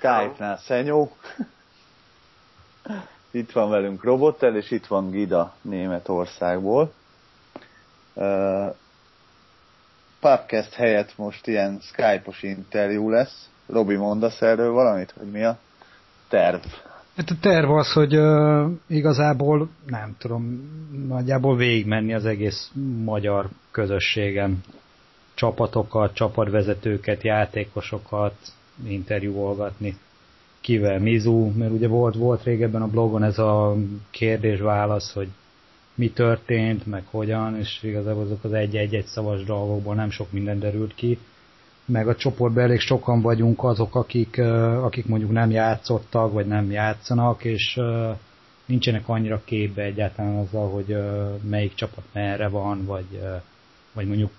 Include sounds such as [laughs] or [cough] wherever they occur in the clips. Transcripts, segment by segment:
Skype-nál Szenyó. itt van velünk Robotel, és itt van Gida Németországból. Uh, podcast helyett most ilyen Skype-os interjú lesz. Robi, mondasz erről valamit, hogy mi a terv? Hát a terv az, hogy uh, igazából, nem tudom, nagyjából végigmenni az egész magyar közösségen. Csapatokat, csapatvezetőket, játékosokat interjúolgatni. Kivel? Mizu, mert ugye volt, volt régebben a blogon ez a kérdés-válasz, hogy mi történt, meg hogyan, és igazából azok az egy-egy-egy szavas dolgokból nem sok minden derült ki. Meg a csoportban elég sokan vagyunk azok, akik, akik mondjuk nem játszottak, vagy nem játszanak, és nincsenek annyira képbe egyáltalán azzal, hogy melyik csapat merre van, vagy, vagy mondjuk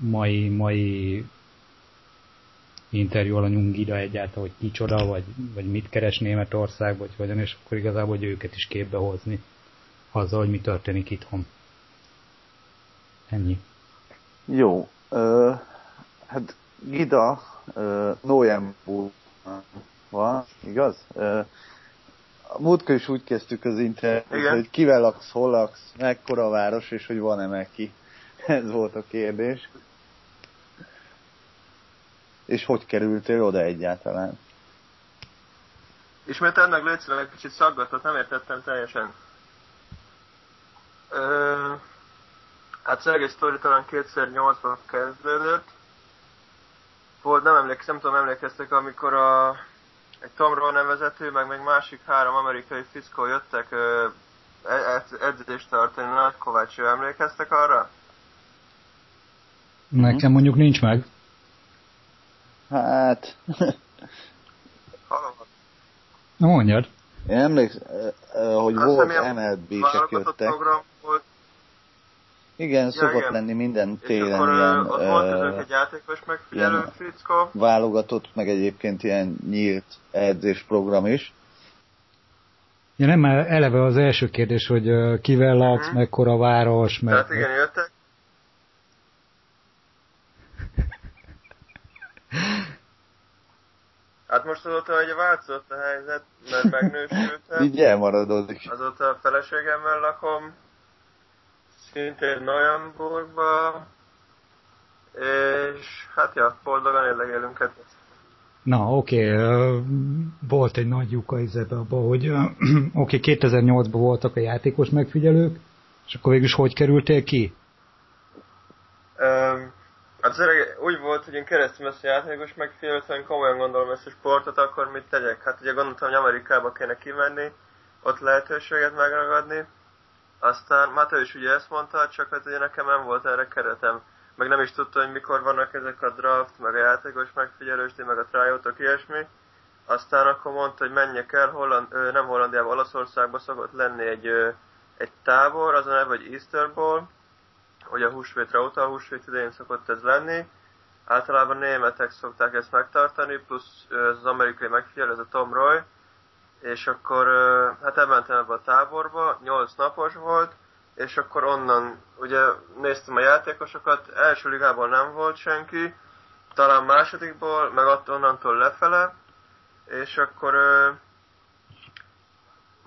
mai, mai interjú alanyunk ide egyáltalán, hogy kicsoda, vagy, vagy mit keres Németország, vagy hogyan, és akkor igazából, hogy őket is képbe hozni azzal, hogy mi történik itthon. Ennyi. Jó. Uh, hát Gida uh, Noembu van, igaz? Uh, a múltkor is úgy kezdtük az interjút, hogy kivel laksz, hol laksz, mekkora a város, és hogy van-e neki. Ez volt a kérdés. És hogy kerültél oda egyáltalán? Ismételd meg egy kicsit szaggatott, nem értettem teljesen. Ö, hát az egész sztori talán 2008-ban kezdődött, volt, nem emlékszem, nem tudom, emlékeztek, amikor a, egy Tom Roll nevezető, meg még másik három amerikai fiszkó jöttek ö, e, edzést tartani Nagy Kovács, emlékeztek arra? Nekem mondjuk nincs meg. Hát... Na mondjad. Én emlékszem, hogy Azt volt MLB-sek jöttek. Program volt, igen, ja, szokott igen. lenni minden télen és akkor, ilyen... ott volt egy játékos megfigyelő fickó. Válogatott, meg egyébként ilyen nyílt edzésprogram is. Ja nem, már eleve az első kérdés, hogy kivel látsz, hmm. mekkora város, meg... Tehát igen, jöttek. Hát most azóta, hogy változott a helyzet, mert megnősültem. Így elmaradodik. Azóta a feleségemmel lakom, szintén Neuenburgba, és hát ja, boldogan érlegelünk hát. Na, oké, okay. volt egy nagy lyuka ebbe abba, hogy [clears throat] oké, okay, 2008-ban voltak a játékos megfigyelők, és akkor végül hogy kerültél ki? Um, az úgy volt, hogy én a játékos megfigyelőt, hogy komolyan gondolom ezt a sportot, akkor mit tegyek? Hát ugye gondoltam, hogy Amerikába kéne kimenni, ott lehetőséget megragadni, aztán Mateo is ugye ezt mondta, csak hát ugye nekem nem volt erre keretem. Meg nem is tudta, hogy mikor vannak ezek a draft, meg a játékos megfigyelős, meg a tryoutok, ilyesmi. Aztán akkor mondta, hogy menjek el, Holland, nem Hollandiába, Olaszországba szokott lenni egy, egy tábor, az a neve, hogy Easter Ball, hogy a húsvétre óta, a húsvét idején szokott ez lenni. Általában németek szokták ezt megtartani, plusz az amerikai megfigyelő, ez a Tom Roy, és akkor hát elmentem ebbe a táborba, 8 napos volt, és akkor onnan ugye néztem a játékosokat, első ligából nem volt senki, talán másodikból, meg onnantól lefele, és akkor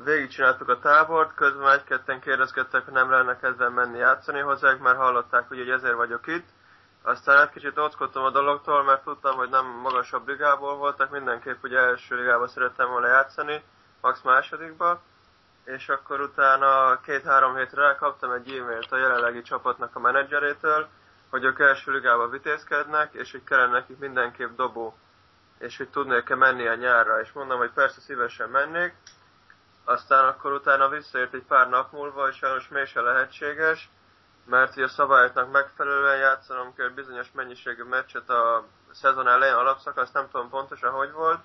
végigcsináltuk a tábort, közben egy-ketten kérdezkedtek, hogy nem lenne kedven menni játszani hozzá, mert hallották, hogy ezért vagyok itt. Aztán egy kicsit óckodtam a dologtól, mert tudtam, hogy nem magasabb ligából voltak, mindenképp ugye első ligában szerettem volna játszani, max. másodikba, és akkor utána két-három hétre kaptam egy e-mailt a jelenlegi csapatnak a menedzserétől, hogy ők első ligába vitézkednek, és hogy kellene nekik mindenképp dobó, és hogy tudnék-e menni a nyárra, és mondom, hogy persze szívesen mennék, aztán akkor utána visszaért egy pár nap múlva, és sajnos mégse lehetséges, mert a szabályoknak megfelelően játszanom kell bizonyos mennyiségű meccset a szezon elején, alapszakasz, nem tudom pontosan hogy volt,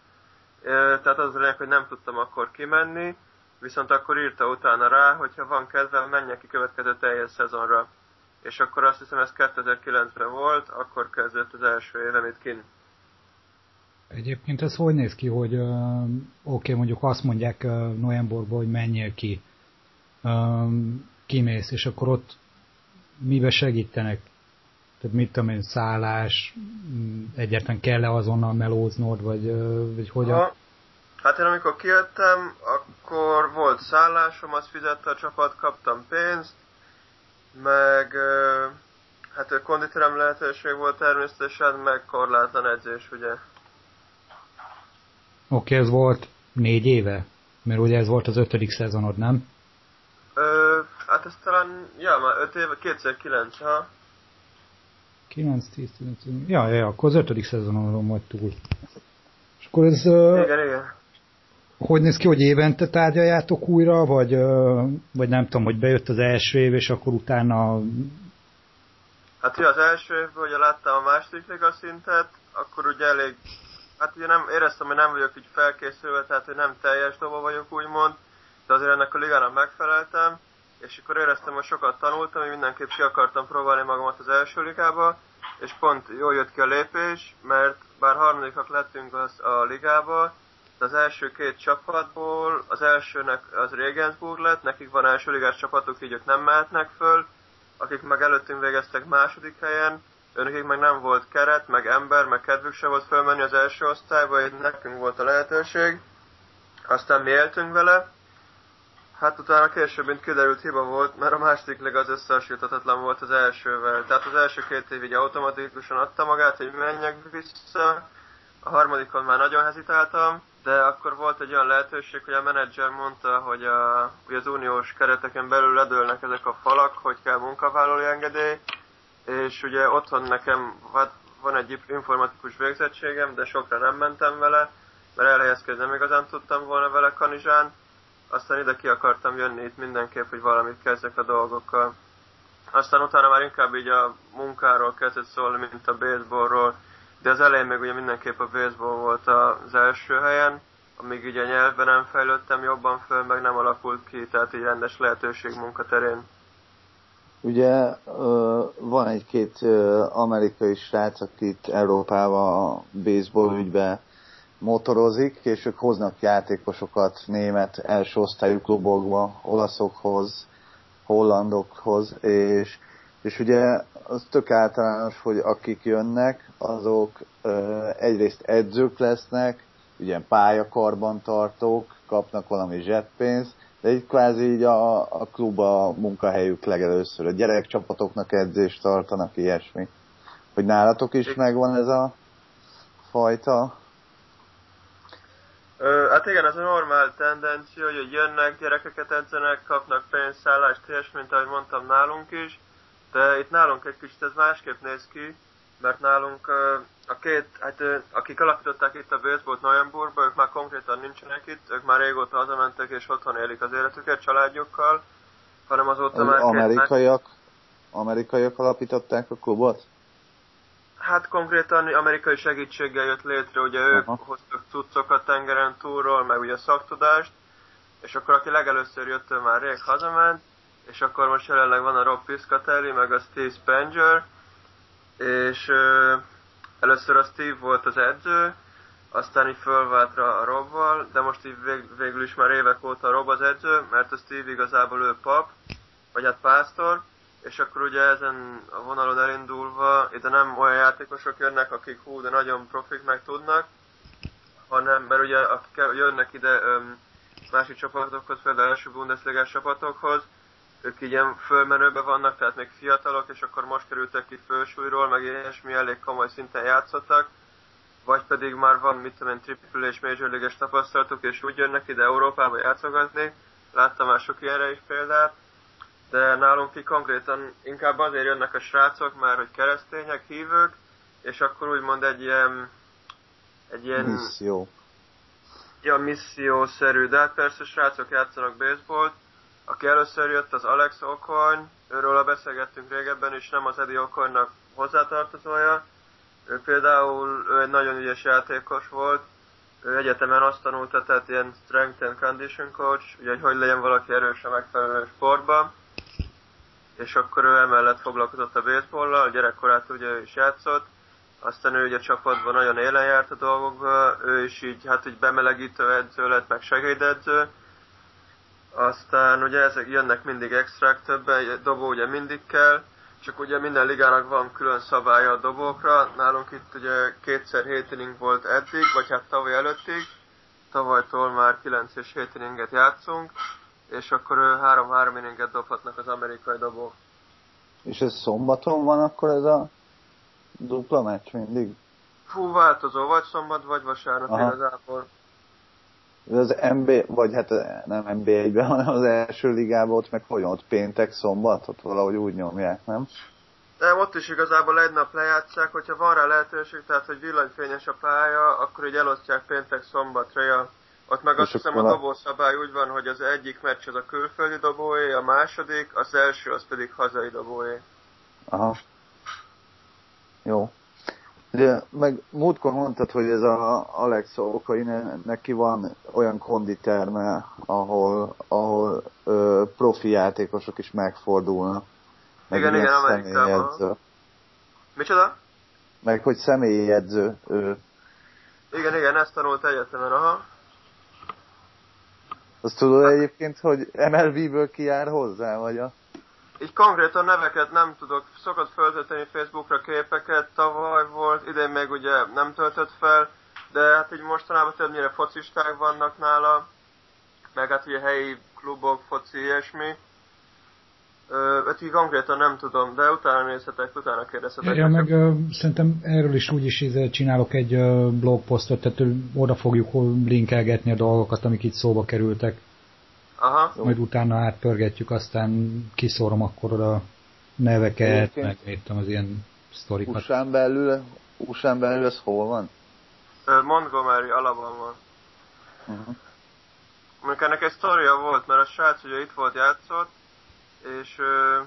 tehát az lényeg, hogy nem tudtam akkor kimenni, viszont akkor írta utána rá, hogy ha van kedvem, menjek ki következő teljes szezonra. És akkor azt hiszem ez 2009-ben volt, akkor kezdett az első évem itt kint. Egyébként ez hogy néz ki, hogy oké, okay, mondjuk azt mondják Noemborgban, hogy menjél ki, kimész, és akkor ott mibe segítenek? Tehát mit tudom én, szállás, mm, egyáltalán kell-e azonnal melóznod, vagy, vagy hogyan? Hát én amikor kijöttem, akkor volt szállásom, azt fizette a csapat, kaptam pénzt, meg hát konditerem lehetőség volt természetesen, meg korlátlan edzés, ugye. Oké, ez volt négy éve? Mert ugye ez volt az ötödik szezonod, nem? Ö, hát ez talán, ja, már öt éve, 2009, ha? 9, 10, 11, ja, ja, akkor az ötödik szezonon vagy túl. És akkor ez... Igen, igen. Hogy néz ki, hogy évente tárgyaljátok újra, vagy, vagy nem tudom, hogy bejött az első év, és akkor utána... Hát ugye az első évben, ugye láttam a második szintet, akkor ugye elég... Hát ugye nem éreztem, hogy nem vagyok így felkészülve, tehát hogy nem teljes doba vagyok úgymond, de azért ennek a ligának megfeleltem, és akkor éreztem, hogy sokat tanultam, hogy mindenképp ki akartam próbálni magamat az első ligába, és pont jól jött ki a lépés, mert bár harmadikak lettünk az, a ligába, de az első két csapatból, az elsőnek az Regensburg lett, nekik van első ligás csapatuk, így ők nem mehetnek föl, akik meg előttünk végeztek második helyen, önökig meg nem volt keret, meg ember, meg kedvük se volt fölmenni az első osztályba, így nekünk volt a lehetőség. Aztán mi éltünk vele, Hát utána később, mint kiderült, hiba volt, mert a második leg az összehasonlíthatatlan volt az elsővel. Tehát az első két év így automatikusan adta magát, hogy menjek vissza. A harmadikon már nagyon hezitáltam, de akkor volt egy olyan lehetőség, hogy a menedzser mondta, hogy, a, hogy az uniós kereteken belül ledőlnek ezek a falak, hogy kell munkavállalói engedély, és ugye otthon nekem hát van egy informatikus végzettségem, de sokra nem mentem vele, mert elhelyezkedni nem igazán tudtam volna vele kanizsán, aztán ide ki akartam jönni itt mindenképp, hogy valamit kezdjek a dolgokkal. Aztán utána már inkább így a munkáról kezdett szólni, mint a baseballról, de az elején még ugye mindenképp a baseball volt az első helyen, amíg ugye nyelvben nem fejlődtem jobban föl, meg nem alakult ki, tehát így rendes lehetőség munkaterén. Ugye van egy-két amerikai srác, akit Európában a baseball ügyben motorozik, és ők hoznak játékosokat német első osztályú klubokba, olaszokhoz, hollandokhoz, és, és ugye az tök általános, hogy akik jönnek, azok ö, egyrészt edzők lesznek, ugye pályakarban tartók, kapnak valami zseppénzt, de így kvázi így a, a klub a munkahelyük legelőször. A gyerekcsapatoknak edzést tartanak, ilyesmi. Hogy nálatok is megvan ez a fajta Ö, hát igen, ez a normál tendencia, hogy jönnek, gyerekeket edzenek, kapnak pénzt, szállást, ilyes, mint ahogy mondtam nálunk is, de itt nálunk egy kicsit ez másképp néz ki, mert nálunk a két, hát akik alapították itt a baseballt Neuenburgba, ők már konkrétan nincsenek itt, ők már régóta hazamentek és otthon élik az életüket családjukkal, hanem azóta az már... Amerikaiak, amerikaiak alapították a klubot? Hát konkrétan amerikai segítséggel jött létre, ugye ők Aha. hoztak cuccokat tengeren túlról, meg ugye szaktudást, és akkor aki legelőször jött, ő már rég hazament, és akkor most jelenleg van a Rob Piscatelli, meg a Steve Spanger, és először a Steve volt az edző, aztán így fölváltra a Robval, de most így vég, végül is már évek óta a Rob az edző, mert a Steve igazából ő pap, vagy hát pásztor, és akkor ugye ezen a vonalon elindulva, ide nem olyan játékosok jönnek, akik hú, de nagyon profik meg tudnak, hanem, mert ugye akik jönnek ide öm, másik csapatokhoz, például első Bundesliga csapatokhoz, ők ilyen fölmenőben vannak, tehát még fiatalok, és akkor most kerültek ki fősúlyról, meg ilyesmi elég komoly szinten játszottak, vagy pedig már van, mit tudom én, triple és major league tapasztalatuk, és úgy jönnek ide Európába játszogatni, láttam már sok ilyenre is példát, de nálunk ki konkrétan inkább azért jönnek a srácok, mert hogy keresztények, hívők, és akkor úgymond egy ilyen... Egy ilyen... Misszió. Ja, missziószerű, de hát persze srácok játszanak baseballt. Aki először jött, az Alex Okony, őről a beszélgettünk régebben, és nem az Eddie Okonynak hozzátartozója. Ő például ő egy nagyon ügyes játékos volt, ő egyetemen azt tanulta, tehát ilyen strength and condition coach, ugye, hogy hogy legyen valaki erős a megfelelő sportban. És akkor ő emellett foglalkozott a baseball gyerekkorát ugye is játszott, aztán ő ugye a csapatban nagyon élen járt a dolgokba, ő is így, hát így bemelegítő edző lett, meg segédedző, aztán ugye ezek jönnek mindig extrák többen, dobó ugye mindig kell, csak ugye minden ligának van külön szabálya a dobókra. Nálunk itt ugye kétszer 7 inning volt eddig, vagy hát tavaly előttig. Tavalytól már 9 és 7 inninget játszunk, és akkor 3-3 inninget dobhatnak az amerikai dobók. És ez szombaton van akkor ez a dupla meccs mindig? Fú, változó, vagy szombat, vagy vasárnap Aha. igazából. Az MB, vagy hát nem MB1-ben, hanem az első ligában ott meg hogy ott péntek, szombat, ott valahogy úgy nyomják, nem? Nem, ott is igazából egy nap lejátszák, hogyha van rá lehetőség, tehát hogy villanyfényes a pálya, akkor így elosztják péntek szombatra. Ja. Ott meg azt hiszem a dobószabály úgy van, hogy az egyik meccs az a külföldi dobóé, a második, az első az pedig hazai dobóé. Aha. Jó. De meg múltkor mondtad, hogy ez a Alex Okai, neki van olyan konditerme, ahol, ahol ö, profi játékosok is megfordulnak. Meg igen, igen, Amerikában. Micsoda? Meg hogy személyi edző. Ő. Igen, igen, ezt tanult egyetemen, aha. Azt tudod egyébként, hogy MLB-ből ki jár hozzá, vagy a... Így konkrétan neveket nem tudok, szokott föltölteni Facebookra képeket, tavaly volt, idén még ugye nem töltött fel, de hát így mostanában többnyire focisták vannak nála, meg hát ugye helyi klubok, foci, ilyesmi. Hát így konkrétan nem tudom, de utána nézhetek, utána kérdezhetek. Ja, meg ö, szerintem erről is úgy is izé csinálok egy blogposztot, tehát oda fogjuk linkelgetni a dolgokat, amik itt szóba kerültek. Aha. Majd utána átpörgetjük, aztán kiszórom akkor oda neveket, meg az ilyen sztorikat. USA-n belül, USA belül ez hol van? Montgomery, Alabama. Uh-huh. Mondjuk ennek egy sztoria volt, mert a srác ugye itt volt játszott, és ö,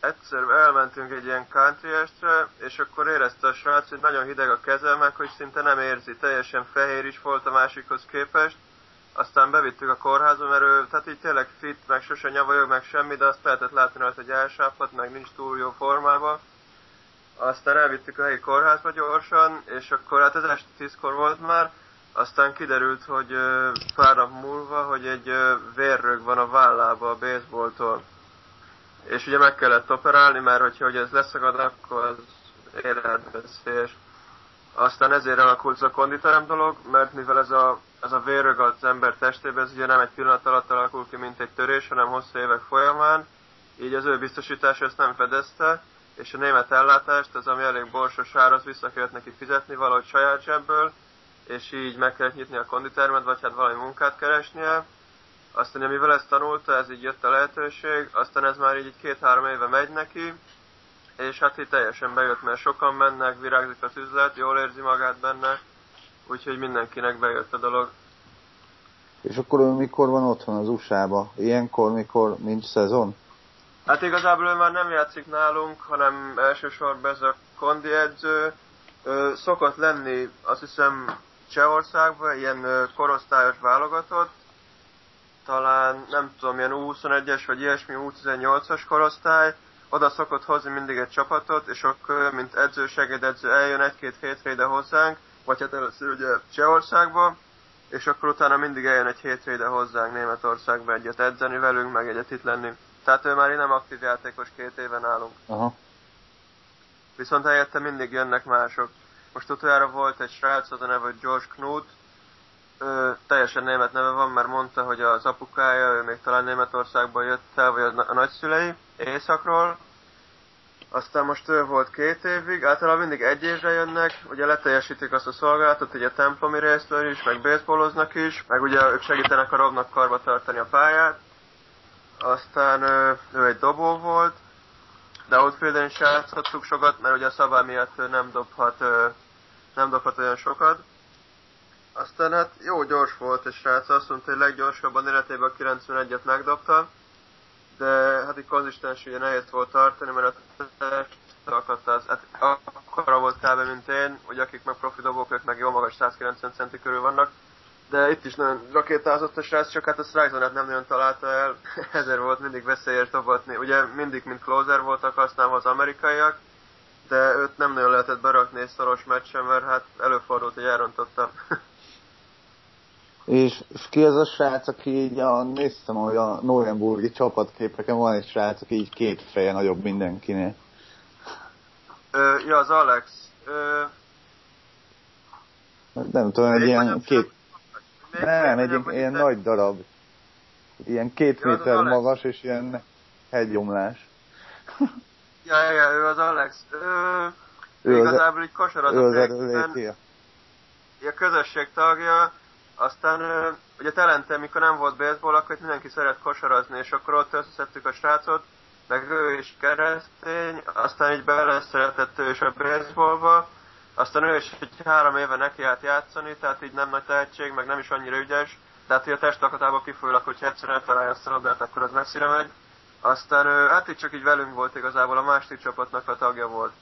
egyszer elmentünk egy ilyen country estre, és akkor érezte a srác, hogy nagyon hideg a keze, meg hogy szinte nem érzi, teljesen fehér is volt a másikhoz képest, aztán bevittük a kórházba, mert ő, tehát így tényleg fit, meg sose nyavajog, meg semmi, de azt lehetett látni rajta, hogy elsápadt, meg nincs túl jó formában. Aztán elvittük a helyi kórházba gyorsan, és akkor hát ez este tízkor volt már, aztán kiderült, hogy pár nap múlva, hogy egy vérrög van a vállába a baseballtól. És ugye meg kellett operálni, mert hogyha hogy ez leszakad, akkor az életveszélyes. Aztán ezért alakult a konditerem dolog, mert mivel ez a, ez a vérrög az ember testében, ez ugye nem egy pillanat alatt alakul ki, mint egy törés, hanem hosszú évek folyamán, így az ő biztosítás ezt nem fedezte, és a német ellátást, az ami elég borsos ár, vissza kellett neki fizetni valahogy saját zsebből, és így meg kellett nyitni a konditermet, vagy hát valami munkát keresnie. Aztán, mivel ezt tanulta, ez így jött a lehetőség, aztán ez már így két-három éve megy neki, és hát itt teljesen bejött, mert sokan mennek, virágzik az üzlet, jól érzi magát benne, úgyhogy mindenkinek bejött a dolog. És akkor ő mikor van otthon az USA-ba? Ilyenkor, mikor nincs szezon? Hát igazából ő már nem játszik nálunk, hanem elsősorban ez a kondi edző. Ö, szokott lenni, azt hiszem, Csehországban, ilyen korosztályos válogatott, talán nem tudom, ilyen U21-es vagy ilyesmi U18-as korosztály, oda szokott hozni mindig egy csapatot, és akkor, mint edző, segédedző eljön egy-két hétre ide hozzánk, vagy hát először ugye Csehországba, és akkor utána mindig eljön egy hétre ide hozzánk Németországba egyet edzeni velünk, meg egyet itt lenni. Tehát ő már nem aktív játékos két éven állunk. Aha. Viszont helyette mindig jönnek mások. Most utoljára volt egy srác, az a neve George Knut, ő, teljesen német neve van, mert mondta, hogy az apukája, ő még talán Németországban jött el, vagy a, a nagyszülei északról. Aztán most ő volt két évig, általában mindig egy évre jönnek, ugye leteljesítik azt a szolgálatot, ugye templomi részről is, meg baseballoznak is, meg ugye ők segítenek a robnak karba tartani a pályát. Aztán ő, ő egy dobó volt, de outfielden is játszhattuk sokat, mert ugye a szabály miatt nem dobhat, nem dobhat olyan sokat. Aztán hát jó gyors volt, és srác azt mondta, hogy leggyorsabban életében a 91-et megdobta, de hát egy konzisztens ugye nehéz volt tartani, mert a test akadt az, hát akkora volt kb. mint én, hogy akik meg profi dobók, ők meg jó magas 190 centi körül vannak, de itt is nagyon rakétázott a srác, csak hát a strike nem nagyon találta el, [laughs] ezért volt mindig veszélyes dobotni. Ugye mindig, mint closer voltak használva az amerikaiak, de őt nem nagyon lehetett berakni egy szoros meccsen, mert hát előfordult, hogy elrontotta. [laughs] És, és ki az a srác, aki így, a, néztem, hogy a Norenburgi csapatképeken van egy srác, aki így két feje nagyobb mindenkinél. Ö, ja, az Alex. Ö, nem tudom, egy ilyen két... Nem, egy ilyen, ilyen nagy darab. Ilyen két ja, méter magas, és ilyen hegyomlás. [laughs] ja, ja, ja, ő az Alex. Ö, ő igazából az, így az a közösség tagja, aztán ugye Telente, mikor nem volt baseball, akkor mindenki szeret kosarazni, és akkor ott összeszedtük a srácot, meg ő is keresztény, aztán így beleszeretett ő is a baseballba, aztán ő is egy három éve neki állt játszani, tehát így nem nagy tehetség, meg nem is annyira ügyes, de hát hogy a testalkatából kifolyólag, hogyha egyszer eltalálja azt a labdát, akkor az messzire megy. Aztán ő, hát itt csak így velünk volt igazából, a másik csapatnak a tagja volt.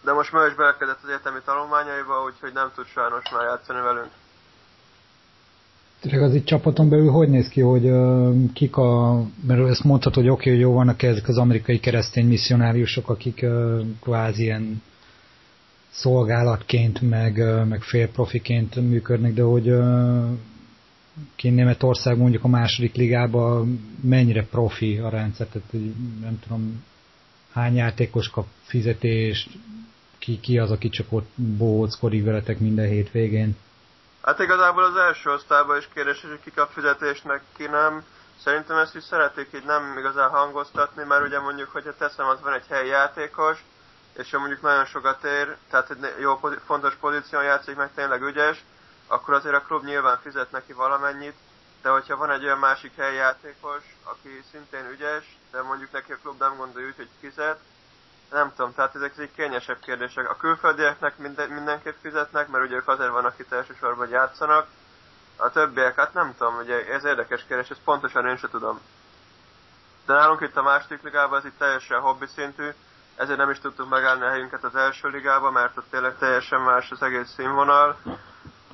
De most már is belekedett az egyetemi tanulmányaiba, úgyhogy nem tud sajnos már játszani velünk. Tényleg az itt csapaton belül hogy néz ki, hogy uh, kik a, mert ezt mondhatod, hogy oké, okay, hogy jó vannak ezek az amerikai keresztény misszionáriusok, akik uh, kvázi ilyen szolgálatként, meg, uh, meg félprofiként működnek, de hogy uh, ki Németország mondjuk a második ligában mennyire profi a rendszer, tehát nem tudom hány játékos kap fizetést, ki, ki az, aki csak ott bohóckodik veletek minden hétvégén? Hát igazából az első osztályban is kérdés, hogy ki kap fizetésnek, ki nem. Szerintem ezt is szeretik így nem igazán hangoztatni, mert ugye mondjuk, hogyha teszem, az van egy helyi játékos, és ő mondjuk nagyon sokat ér, tehát egy jó, fontos pozíción játszik, meg tényleg ügyes, akkor azért a klub nyilván fizet neki valamennyit, de hogyha van egy olyan másik helyi játékos, aki szintén ügyes, de mondjuk neki a klub nem gondolja úgy, hogy fizet, nem tudom, tehát ezek egy kényesebb kérdések. A külföldieknek minden, mindenképp fizetnek, mert ugye ők azért vannak itt elsősorban, játszanak. A többiek, hát nem tudom, ugye ez érdekes kérdés, ezt pontosan én sem tudom. De nálunk itt a második ligában ez itt teljesen hobbi szintű, ezért nem is tudtuk megállni a helyünket az első ligában, mert ott tényleg teljesen más az egész színvonal.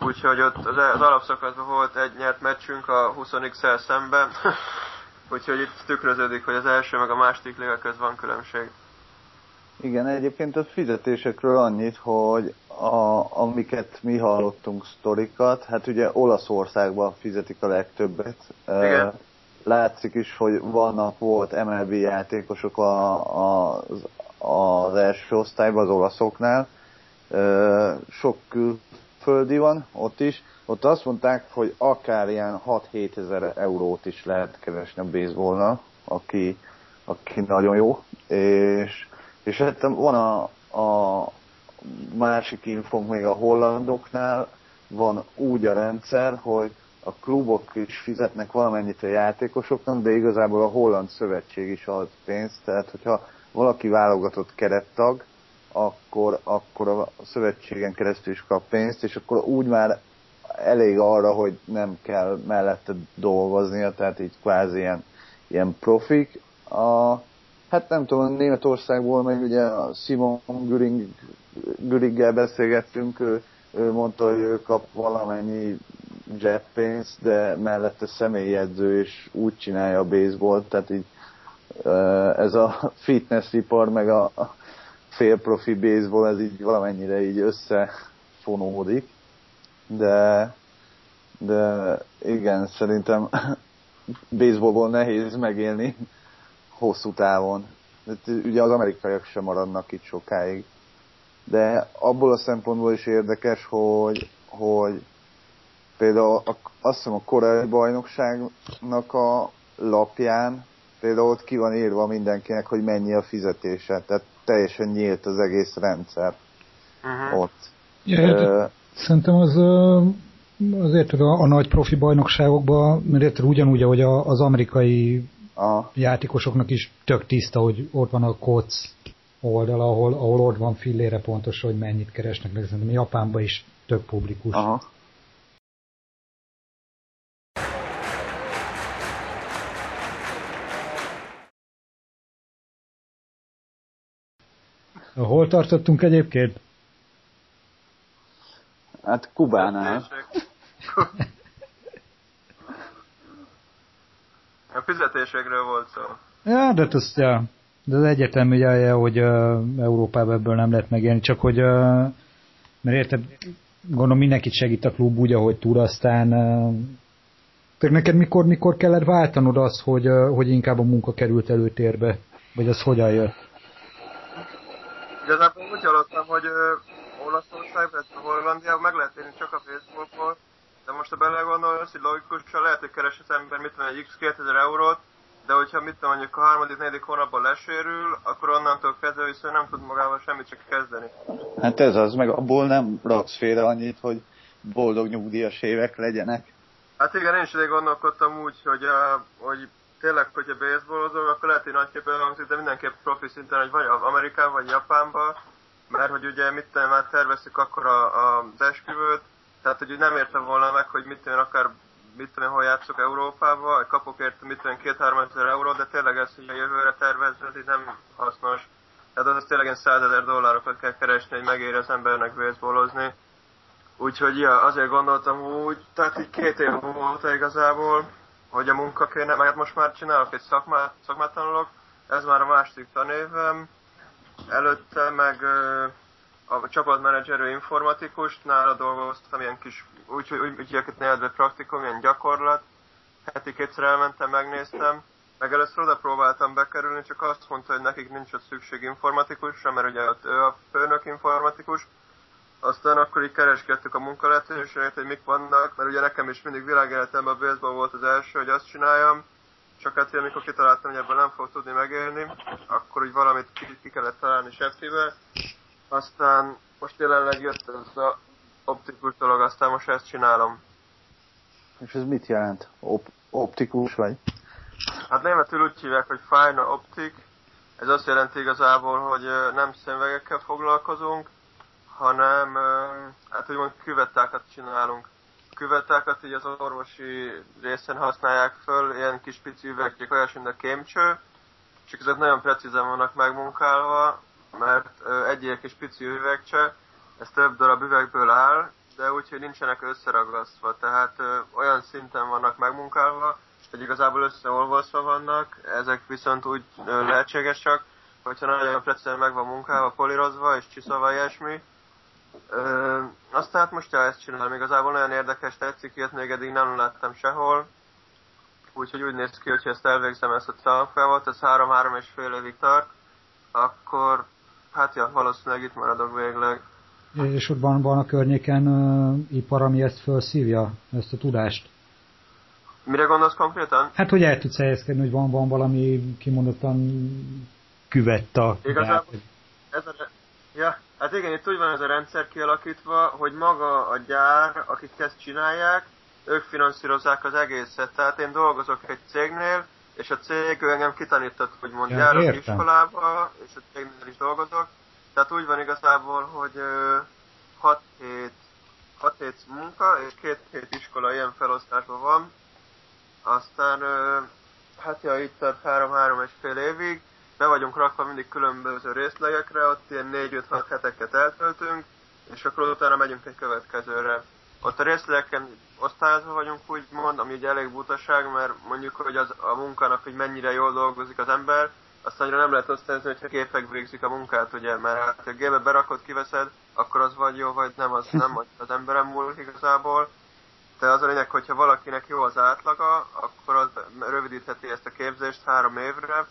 Úgyhogy ott az, az alapszakaszban volt egy nyert meccsünk a 20x-el szemben. [laughs] Úgyhogy itt tükröződik, hogy az első meg a második liga köz van különbség. Igen, egyébként a fizetésekről annyit, hogy a, amiket mi hallottunk sztorikat, hát ugye Olaszországban fizetik a legtöbbet. Igen. Látszik is, hogy vannak, volt MLB játékosok a, a, az, az első osztályban, az olaszoknál. Sok külföldi van ott is. Ott azt mondták, hogy akár ilyen 6-7 ezer eurót is lehet keresni a baseballnak, aki, aki nagyon jó. És és hát van a, a másik infónk még a hollandoknál, van úgy a rendszer, hogy a klubok is fizetnek valamennyit a játékosoknak, de igazából a holland szövetség is ad pénzt, tehát hogyha valaki válogatott kerettag, akkor, akkor a szövetségen keresztül is kap pénzt, és akkor úgy már elég arra, hogy nem kell mellette dolgoznia, tehát így kvázi ilyen, ilyen profik. A, Hát nem tudom, Németországból meg ugye a Simon Güring, Güringgel beszélgettünk, ő, ő mondta, hogy ő kap valamennyi zseppénzt, de mellette személyedző és úgy csinálja a baseball, tehát így ez a fitnessipar meg a félprofi baseball, ez így valamennyire így összefonódik, de, de igen, szerintem baseballból nehéz megélni hosszú távon. Ugye az amerikaiak sem maradnak itt sokáig. De abból a szempontból is érdekes, hogy, hogy például a, azt hiszem a koreai bajnokságnak a lapján például ott ki van írva mindenkinek, hogy mennyi a fizetése. Tehát teljesen nyílt az egész rendszer uh-huh. ott. Ja, uh, szerintem az azért a, a nagy profi bajnokságokban, mert ugyanúgy, ahogy az amerikai a játékosoknak is tök tiszta, hogy ott van a koc oldal, ahol, ahol ott van fillére pontos, hogy mennyit keresnek, de szerintem Japánban is tök publikus. Aha. Hol tartottunk egyébként? Hát Kubánál. A fizetésekről volt szó. Ja, de az, ja, de az egyetem, ugye, hogy uh, Európában ebből nem lehet megélni, csak hogy, uh, mert érted, gondolom mindenkit segít a klub úgy, ahogy tud, aztán tehát neked mikor, mikor kellett váltanod azt, hogy, hogy inkább a munka került előtérbe? Vagy az hogyan jött? Igazából úgy hallottam, hogy Olaszországban, ezt a Hollandiában meg lehet érni csak a Facebookból, de most ha belegondolsz, hogy logikusan lehet, hogy keres az ember, mit tudom, egy x 2000 eurót, de hogyha mit tudom, mondjuk a harmadik, negyedik hónapban lesérül, akkor onnantól kezdve viszont nem tud magával semmit csak kezdeni. Hát ez az, meg abból nem raksz félre annyit, hogy boldog nyugdíjas évek legyenek. Hát igen, én is idég gondolkodtam úgy, hogy, a, hogy tényleg, hogyha baseballozok, akkor lehet, hogy nagyképpen hangzik, de mindenképp profi szinten, hogy vagy Amerikában, vagy Japánban, mert hogy ugye mit már terveztük akkor a, a, az esküvőt, tehát hogy nem értem volna meg, hogy mit tudom, akár mit tudom, hol játszok Európába, kapok érte mit tudom, két-három ezer euró, de tényleg ez, hogy a jövőre tervezni, nem hasznos. Tehát az tényleg 100 ezer dollárokat kell keresni, hogy megéri az embernek baseballozni. Úgyhogy ja, azért gondoltam úgy, tehát így két év volt igazából, hogy a munka kéne, meg hát most már csinálok egy szakmát, szakmát tanulok, ez már a második tanévem, előtte meg a csapatmenedzserő informatikus, nála dolgoztam ilyen kis, úgy, úgy, úgy úgy nyelvbe praktikum, ilyen gyakorlat, heti kétszer elmentem, megnéztem, meg először oda próbáltam bekerülni, csak azt mondta, hogy nekik nincs ott szükség informatikusra, mert ugye ott ő a főnök informatikus, aztán akkor így kereskedtük a munkalehetőséget, hogy mik vannak, mert ugye nekem is mindig világéletemben a baseball volt az első, hogy azt csináljam, csak hát hogy amikor kitaláltam, hogy ebből nem fog tudni megélni, akkor úgy valamit ki, ki kellett találni Seftibe. Aztán most jelenleg jött ez a optikus dolog, aztán most ezt csinálom. És ez mit jelent? Op- optikus vagy? Hát németül úgy hívják, hogy Final Optic. Ez azt jelenti igazából, hogy nem szemüvegekkel foglalkozunk, hanem hát úgymond küvettákat csinálunk. Küvettákat így az orvosi részen használják föl, ilyen kis pici üvegek, olyas, mint a kémcső, csak ezek nagyon precízen vannak megmunkálva, mert egy ilyen kis pici üvegcse, ez több darab üvegből áll, de úgyhogy nincsenek összeragasztva, tehát ö, olyan szinten vannak megmunkálva, hogy igazából összeolvasztva vannak, ezek viszont úgy ö, lehetséges csak, hogyha nagyon precízen meg van munkálva, polírozva és csiszolva ilyesmi, Ö, aztán hát most ezt csinálom, igazából nagyon érdekes, tetszik, ilyet még eddig nem láttam sehol. Úgyhogy úgy néz ki, hogy ezt elvégzem ezt a tanfolyamot, ez három-három és fél évig tart, akkor hát ja, valószínűleg itt maradok végleg. És ott van, van a környéken uh, ipar, ami ezt felszívja, ezt a tudást? Mire gondolsz konkrétan? Hát, hogy el tudsz helyezkedni, hogy van, van valami kimondottan küvetta. Igazából ez a, ja, Hát igen, itt úgy van ez a rendszer kialakítva, hogy maga a gyár, akik ezt csinálják, ők finanszírozzák az egészet. Tehát én dolgozok egy cégnél, és a cég ő engem kitanított, hogy ja, járok iskolába, és a cégnél is dolgozok. Tehát úgy van igazából, hogy 6 hét, 6 hét munka, és két hét iskola ilyen felosztásban van. Aztán, hát ja, itt tart 3-3 és fél évig, be vagyunk rakva mindig különböző részlegekre, ott ilyen 4-5-6 heteket eltöltünk, és akkor utána megyünk egy következőre. Ott a részlegeken osztályozva vagyunk úgymond, ami ugye elég butaság, mert mondjuk, hogy az, a munkának, hogy mennyire jól dolgozik az ember, azt annyira nem lehet osztályozni, hogyha gépek végzik a munkát, ugye, mert hát ha gépbe berakod, kiveszed, akkor az vagy jó, vagy nem, az nem az emberem múlik igazából. De az a lényeg, hogyha valakinek jó az átlaga, akkor az rövidítheti ezt a képzést három évre,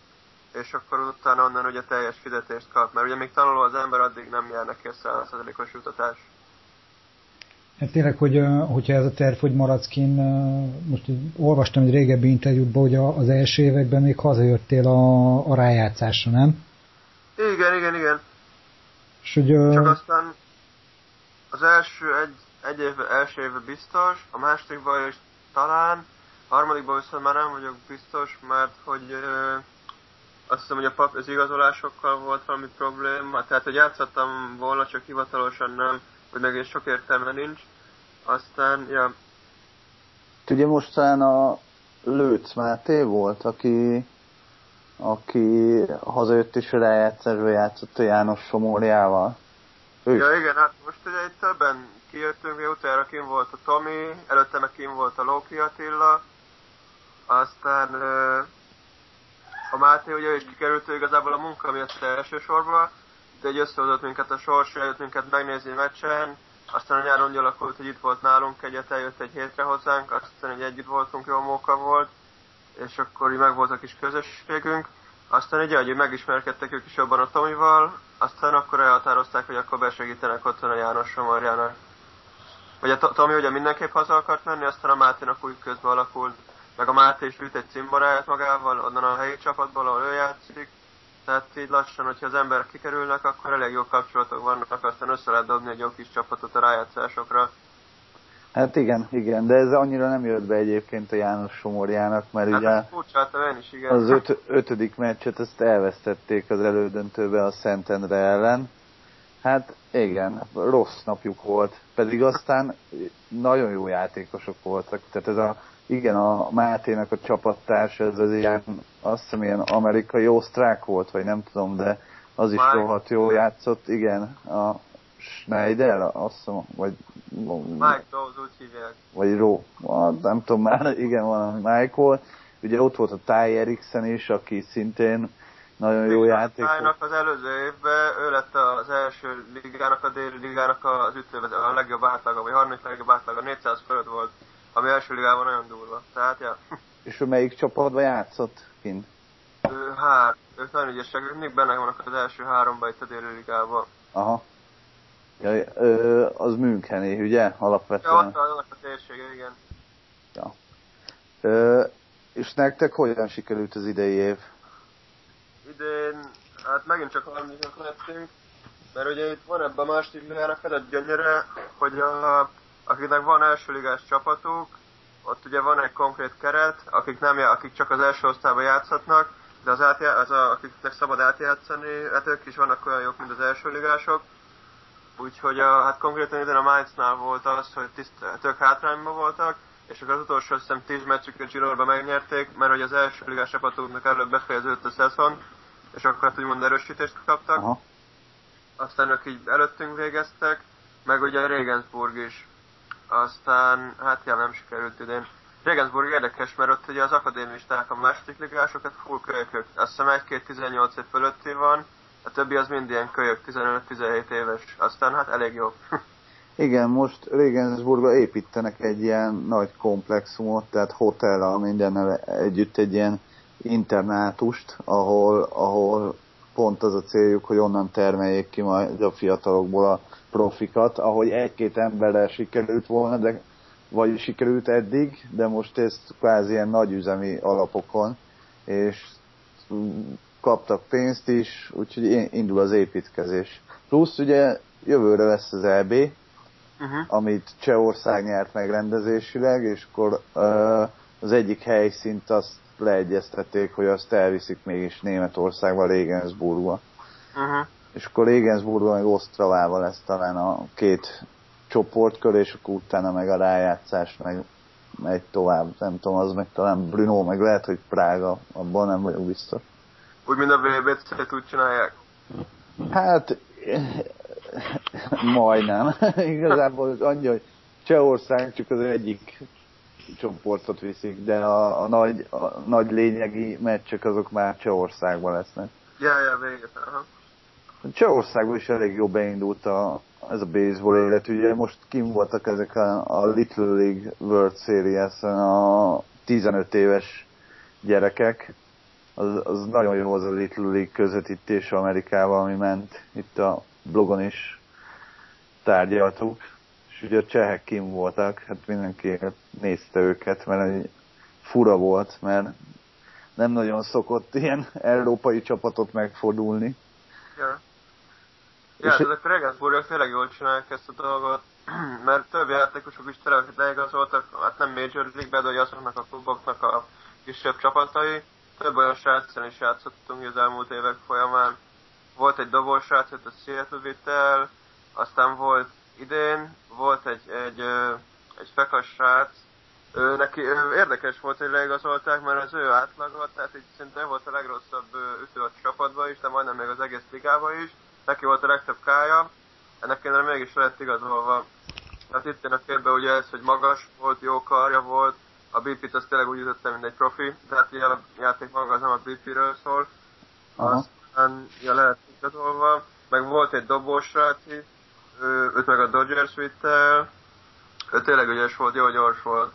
és akkor utána onnan ugye teljes fizetést kap, mert ugye még tanuló az ember, addig nem jár neki a 100%-os jutatás. Hát tényleg, hogy, hogyha ez a terv, hogy maradsz kín, most olvastam egy régebbi interjútban, hogy az első években még hazajöttél a, a rájátszásra, nem? Igen, igen, igen. És hogy, Csak aztán az első egy, egy év, első éve biztos, a másodikban is talán, a harmadikban viszont már nem vagyok biztos, mert hogy azt hiszem, hogy a pap, az igazolásokkal volt valami probléma, tehát hogy játszottam volna, csak hivatalosan nem, hogy meg is sok értelme nincs. Aztán, ja. Ugye most talán a Lőc Máté volt, aki, aki hazajött és rájátszásba játszott a János Somorjával. Ő ja igen, hát most ugye itt többen kijöttünk, utána kim volt a Tomi, előtte meg kim volt a Loki Attila, aztán a Máté ugye is kikerült igazából a munka miatt elsősorban, de összehozott minket a sors, eljött minket megnézni meccsen, aztán a nyáron úgy alakult, hogy itt volt nálunk egyet, eljött egy hétre hozzánk, aztán egy együtt voltunk, jó móka volt, és akkor így meg volt a kis közösségünk. Aztán ugye, hogy megismerkedtek ők is jobban a Tomival, aztán akkor elhatározták, hogy akkor besegítenek otthon a János Marjának. Vagy a Tomi ugye mindenképp haza akart menni, aztán a Máténak úgy közben alakult, meg a Máté is vitt egy cimboráját magával, onnan a helyi csapatból, ahol ő játszik. Tehát így lassan, hogyha az emberek kikerülnek, akkor elég jó kapcsolatok vannak, aztán össze lehet dobni egy jó kis csapatot a rájátszásokra. Hát igen, igen, de ez annyira nem jött be egyébként a János Somorjának, mert hát ugye én is, igen. az öt, ötödik meccset ezt elvesztették az elődöntőbe a Szentendre ellen. Hát igen, rossz napjuk volt, pedig aztán nagyon jó játékosok voltak. Tehát ez a, igen, a Máténak a csapattárs, ez az ilyen, azt hiszem ilyen amerikai osztrák volt, vagy nem tudom, de az is rohadt jó játszott, igen. A Schneider, azt hiszem, vagy... Mike Rose, úgy hívják. Vagy Ró, nem tudom már, [laughs] igen, van a Michael. Ugye ott volt a Ty Eriksen is, aki szintén nagyon jó játék. az előző évben ő lett az első ligának, a déli ligának az ütővező, a legjobb átlaga, vagy harmadik legjobb átlaga, 400 fölött volt, ami első ligában nagyon durva. Tehát, ja. És ő melyik csapatban játszott kint? Ő, hát, ők nagyon ügyesek, ők még benne vannak az első háromban itt a déli ligában. Aha. Ja, ö, az Müncheni, ugye? Alapvetően. Ja, ott annak a térsége, igen. Ja. Ö, és nektek hogyan sikerült az idei év? Idén, hát megint csak harmadikak lettünk, mert ugye itt van ebben a második ligának az a gyönyöre, hogy a, akiknek van elsőligás csapatuk, ott ugye van egy konkrét keret, akik, nem, akik csak az első osztályban játszhatnak, de az, átjá, az a, akiknek szabad átjátszani, hát ők is vannak olyan jók, mint az első ligások, Úgyhogy a, hát konkrétan ide a Mainznál volt az, hogy tiszt, tök hátrányban voltak, és akkor az utolsó azt hiszem 10 meccsüket Girolba megnyerték, mert hogy az első ligás csapatoknak előbb befejeződött a szezon, és akkor hát úgymond erősítést kaptak. Aha. Aztán ők így előttünk végeztek, meg ugye Regensburg is. Aztán, hát ja, nem sikerült idén. Regensburg érdekes, mert ott ugye az akadémisták a második ligásokat full kölykök. Azt hiszem egy-két 18 év fölötti van, a többi az mind ilyen kölyök, 15-17 éves, aztán hát elég jó. [laughs] Igen, most Regensburgba építenek egy ilyen nagy komplexumot, tehát hotel mindennel együtt egy ilyen internátust, ahol, ahol pont az a céljuk, hogy onnan termeljék ki majd a fiatalokból a profikat, ahogy egy-két emberrel sikerült volna, de vagy sikerült eddig, de most ez kvázi ilyen nagyüzemi alapokon, és kaptak pénzt is, úgyhogy indul az építkezés. Plusz ugye jövőre lesz az EB, uh-huh. amit Csehország nyert meg rendezésileg, és akkor uh, az egyik helyszínt azt leegyeztették, hogy azt elviszik mégis Németországba, Regensburgba. Uh-huh. És akkor Regensburgba meg Osztravával lesz talán a két csoportkör, és akkor utána meg a rájátszás meg megy tovább. Nem tudom, az meg talán Bruno, meg lehet, hogy Prága, abban nem vagyok biztos. Úgy, mint a VB-t úgy csinálják? Hát, majdnem. [laughs] Igazából annyi, hogy Csehország csak az egyik csoportot viszik, de a, a, nagy, a nagy lényegi meccsek azok már Csehországban lesznek. Ja, ja, aha. Csehországban is elég jó beindult a, ez a baseball élet. Ugye most kim voltak ezek a, a Little League World series a 15 éves gyerekek, az, az nagyon jó az a Little League közvetítés Amerikában, ami ment itt a blogon is tárgyaltuk, és ugye a csehek kim voltak, hát mindenki nézte őket, mert egy fura volt, mert nem nagyon szokott ilyen európai csapatot megfordulni. Ja. Ja, és ezek a Regensburgok tényleg jól csinálják ezt a dolgot, [clears throat] mert több játékosok is tényleg leigazoltak, hát nem Major League-be, de azoknak a kluboknak a kisebb csapatai, több olyan sráccal is játszottunk az elmúlt évek folyamán. Volt egy dobos srác, a Seattle vitt el, aztán volt idén, volt egy, egy, egy fekas srác, ő, neki ő, érdekes volt, hogy leigazolták, mert az ő átlaga, tehát így szinte volt a legrosszabb ütő a csapatban is, de majdnem még az egész ligában is. Neki volt a legtöbb kája, ennek kéne mégis lett igazolva. Tehát itt a képbe ugye ez, hogy magas volt, jó karja volt, a BP-t azt tényleg úgy ütöttem, mint egy profi, tehát ugye a játék maga az nem a BP-ről szól. Aha. Aztán ja, lehet igazolva, meg volt egy dobós srác is, ő, őt meg a Dodgers vitte ő tényleg ügyes volt, jó gyors volt.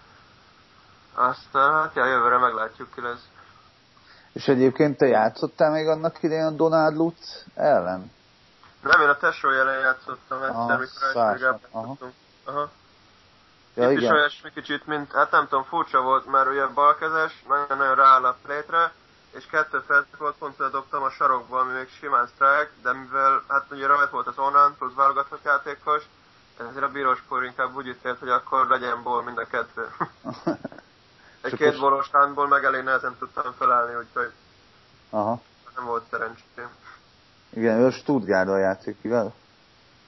Aztán hát ja, jövőre meglátjuk ki lesz. És egyébként te játszottál még annak idején a Donald Lutz ellen? Nem, én a tesó jelen játszottam egyszer, mikor Aha. Aha. Ja, Itt igen. is olyasmi kicsit, mint, hát nem tudom, furcsa volt, mert ugye balkezes, nagyon-nagyon rááll a plétre, és kettő felt volt, pont dobtam a sarokba, ami még simán strike, de mivel hát ugye rajt volt az onnan, plusz válogatott játékos, ezért a bíróskor inkább úgy ítélt, hogy akkor legyen ból mind a kettő. [laughs] Egy két handból meg elég nehezen tudtam felállni, úgyhogy Aha. nem volt szerencsém. Igen, ő Stuttgartban játszik, kivel?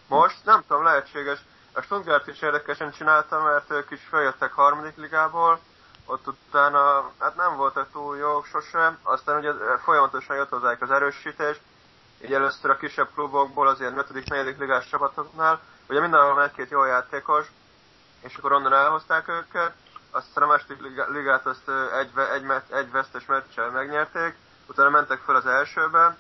Most? Nem tudom, lehetséges. A Stuttgart is érdekesen csinálta, mert ők is feljöttek harmadik ligából, ott utána, hát nem voltak túl jók sosem, aztán ugye folyamatosan jött hozzájuk az erősítés, így először a kisebb klubokból, azért 5. 4. ligás csapatoknál, ugye mindenhol egy-két jó játékos, és akkor onnan elhozták őket, aztán a második ligát azt egy, egy, egy vesztes meccsel megnyerték, utána mentek fel az elsőbe,